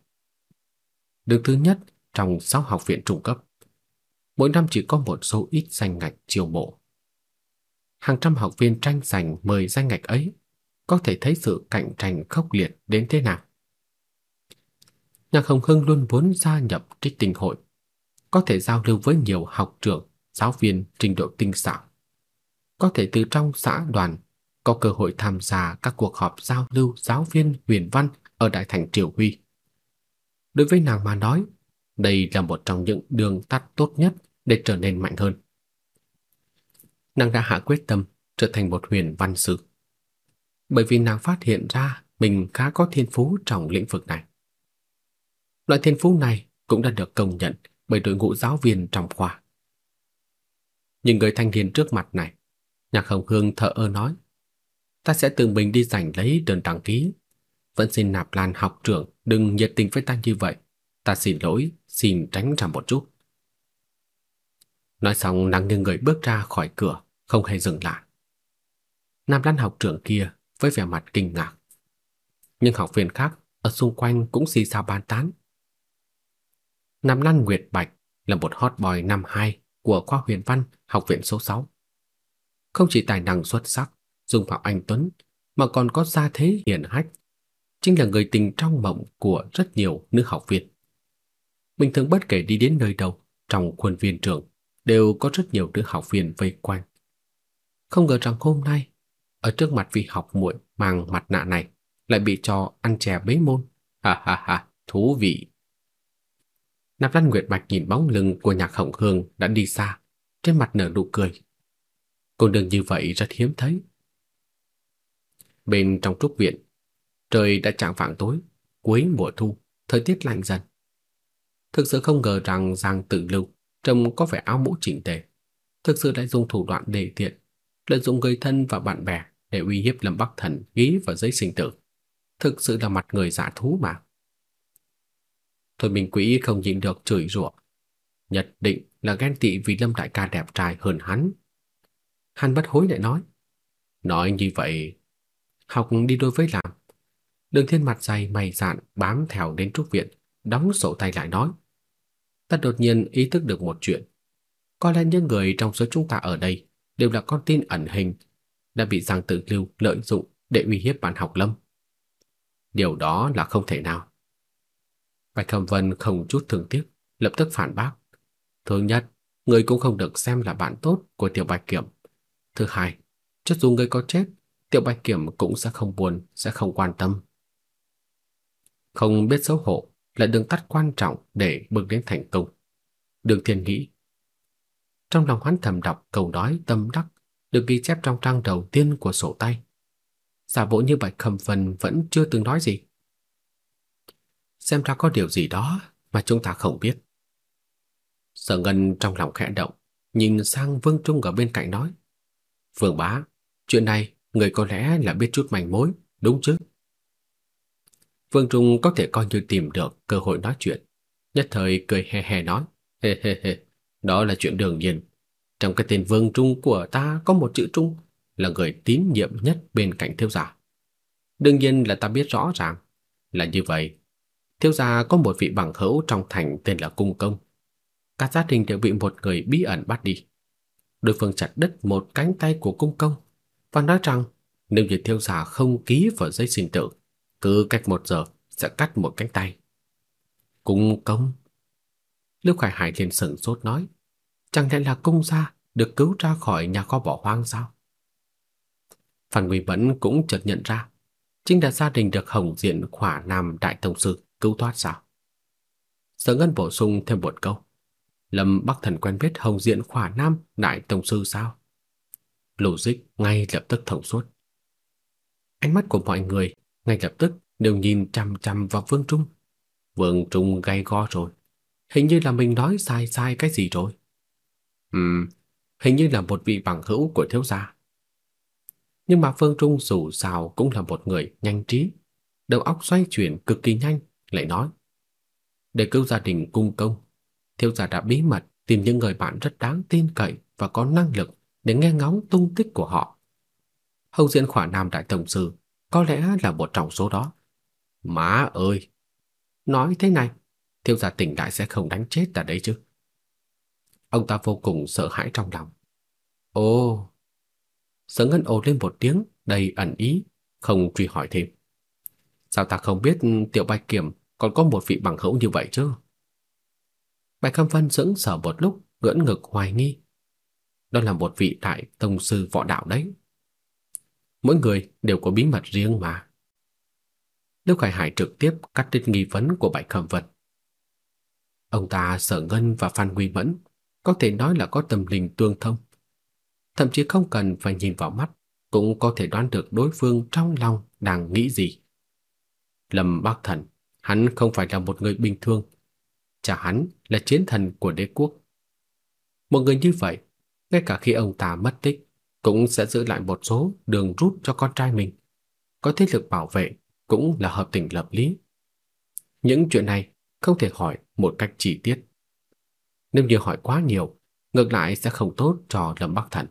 Đứng thứ nhất trong 6 học viện trung cấp. Mỗi năm chỉ có một số ít danh ngạch chiêu mộ. Hàng trăm học viên tranh giành mời danh ngạch ấy, có thể thấy sự cạnh tranh khốc liệt đến thế nào. Nhạc Hồng Hưng luôn muốn gia nhập trích tình hội, có thể giao lưu với nhiều học trưởng, giáo viên trình độ tinh xảo. Có thể từ trong xã đoàn có cơ hội tham gia các cuộc họp giao lưu giáo viên huyền văn ở Đại Thành Triều Huy. Đối với nàng mà nói, đây là một trong những đường tắt tốt nhất để trở nên mạnh hơn. Nàng đã hạ quyết tâm trở thành một huyền văn sư. Bởi vì nàng phát hiện ra mình khá có thiên phú trong lĩnh vực này. Loại thiên phú này cũng đã được công nhận bởi đội ngũ giáo viên trong khoa. Nhưng người thanh niên trước mặt này, Nhạc Hồng Hương thở ơ nói, ta sẽ tự mình đi giành lấy đơn đăng ký. Vẫn xin nạp lan học trưởng đừng nhiệt tình với ta như vậy. Ta xin lỗi, xin tránh ra một chút. Nói xong nàng nghiêng người bước ra khỏi cửa, không hề dừng lại. Nam Lan học trưởng kia với vẻ mặt kinh ngạc. Nhưng học viên khác ở xung quanh cũng xì xào bàn tán. Nam Lan Nguyệt Bạch là một hot boy năm 2 của khoa huyền văn học viện số 6. Không chỉ tài năng xuất sắc, dung mạo anh tuấn, mà còn có gia thế hiển hách, chính là người tình trong mộng của rất nhiều nữ học viên. Bình thường bất kể đi đến nơi đâu, trong khuôn viên trường đều có rất nhiều nữ học viên vây quanh. Không ngờ rằng hôm nay, ở trước mặt vị học muội mang mặt nạ này, lại bị cho ăn chè bế môn. Ha ha ha, thú vị. Nạp Lan Nguyệt Bạch nhìn bóng lưng của Nhạc Hồng Hương đã đi xa, trên mặt nở nụ cười. Cô đường như vậy rất hiếm thấy. Bên trong trúc viện, trời đã chạng vạng tối, cuối mùa thu, thời tiết lạnh dần. Thực sự không ngờ rằng Giang Tử Lưu trông có vẻ áo mũ chỉnh tề, thực sự lại dùng thủ đoạn đề tiện, lợi dụng người thân và bạn bè để uy hiếp Lâm Bắc Thần ghi vào giấy sinh tử. Thực sự là mặt người giả thú mà. Thôi mình quỹ không nhịn được chửi rủa, nhất định là ghen tị vì Lâm đại ca đẹp trai hơn hắn. Hắn bất hối lại nói, nói như vậy, học đi đôi với làm. Đường Thiên mặt dày mày dạn bám theo đến trúc viện, đóng sổ tay lại nói: Ta đột nhiên ý thức được một chuyện, có lẽ những người trong số chúng ta ở đây đều là con tin ẩn hình đã bị Giang Tử Lưu lợi dụng để uy hiếp bạn học Lâm. Điều đó là không thể nào. Bạch Cẩm Vân không chút thương tiếc, lập tức phản bác. Thứ nhất, người cũng không được xem là bạn tốt của Tiểu Bạch Kiểm. Thứ hai, cho dù người có chết, Tiểu Bạch Kiểm cũng sẽ không buồn, sẽ không quan tâm. Không biết xấu hổ là đường tắt quan trọng để bước đến thành công. Đường Thiên nghĩ. Trong lòng hắn thầm đọc câu nói tâm đắc được ghi chép trong trang đầu tiên của sổ tay. Giả bộ như Bạch Khâm Vân vẫn chưa từng nói gì. Xem ra có điều gì đó mà chúng ta không biết. Sở Ngân trong lòng khẽ động, nhìn sang Vương Trung ở bên cạnh nói: "Vương bá, chuyện này người có lẽ là biết chút manh mối, đúng chứ?" Vương Trung có thể coi như tìm được cơ hội nói chuyện, nhất thời cười he he nói: "Hê hê hê, đó là chuyện đương nhiên. Trong cái tên Vương Trung của ta có một chữ Trung, là người tín nhiệm nhất bên cạnh thiếu gia. Đương nhiên là ta biết rõ ràng là như vậy. Thiếu gia có một vị bằng hữu trong thành tên là Cung Công. Cả gia đình đều bị một người bí ẩn bắt đi. Đối phương chặt đứt một cánh tay của Cung Công và nói rằng nếu như thiếu gia không ký vào giấy xin tử, cứ cách một giờ sẽ cắt một cánh tay. Cung Công Lưu Khải Hải liền sững sốt nói, chẳng lẽ là cung gia được cứu ra khỏi nhà kho bỏ hoang sao? Phan nguyên Mẫn cũng chợt nhận ra, chính là gia đình được Hồng Diện Khỏa Nam đại tổng sư cứu thoát sao? Sở Ngân bổ sung thêm một câu. Lâm Bắc Thần quen biết Hồng Diện Khỏa Nam đại tổng sư sao? Logic ngay lập tức thông suốt. Ánh mắt của mọi người ngay lập tức đều nhìn chằm chằm vào Vương Trung. Vương Trung gay go rồi. Hình như là mình nói sai sai cái gì rồi. Ừm, hình như là một vị bằng hữu của thiếu gia. Nhưng mà Phương Trung dù sao cũng là một người nhanh trí, đầu óc xoay chuyển cực kỳ nhanh, lại nói: "Để cứu gia đình cung công, thiếu gia đã bí mật tìm những người bạn rất đáng tin cậy và có năng lực để nghe ngóng tung tích của họ. Hầu diện Khỏa Nam đại tổng sư có lẽ là một trong số đó. Má ơi, nói thế này, thiếu gia tỉnh đại sẽ không đánh chết ta đấy chứ?" Ông ta vô cùng sợ hãi trong lòng. Ô, Sở Ngân ồ lên một tiếng đầy ẩn ý, không truy hỏi thêm. Sao ta không biết Tiểu Bạch Kiểm còn có một vị bằng hữu như vậy chứ? Bạch Khâm Vân sững sờ một lúc, ngưỡng ngực hoài nghi. Đó là một vị đại tông sư võ đạo đấy. Mỗi người đều có bí mật riêng mà. Lưu Khải Hải trực tiếp cắt đứt nghi vấn của Bạch Khẩm Vân. Ông ta Sở Ngân và Phan Nguy Mẫn có thể nói là có tâm linh tương thông thậm chí không cần phải nhìn vào mắt cũng có thể đoán được đối phương trong lòng đang nghĩ gì. Lâm Bắc Thần, hắn không phải là một người bình thường, cha hắn là chiến thần của đế quốc. Một người như vậy, ngay cả khi ông ta mất tích, cũng sẽ giữ lại một số đường rút cho con trai mình. Có thế lực bảo vệ cũng là hợp tình lập lý. Những chuyện này không thể hỏi một cách chi tiết. Nếu như hỏi quá nhiều, ngược lại sẽ không tốt cho Lâm Bắc Thần.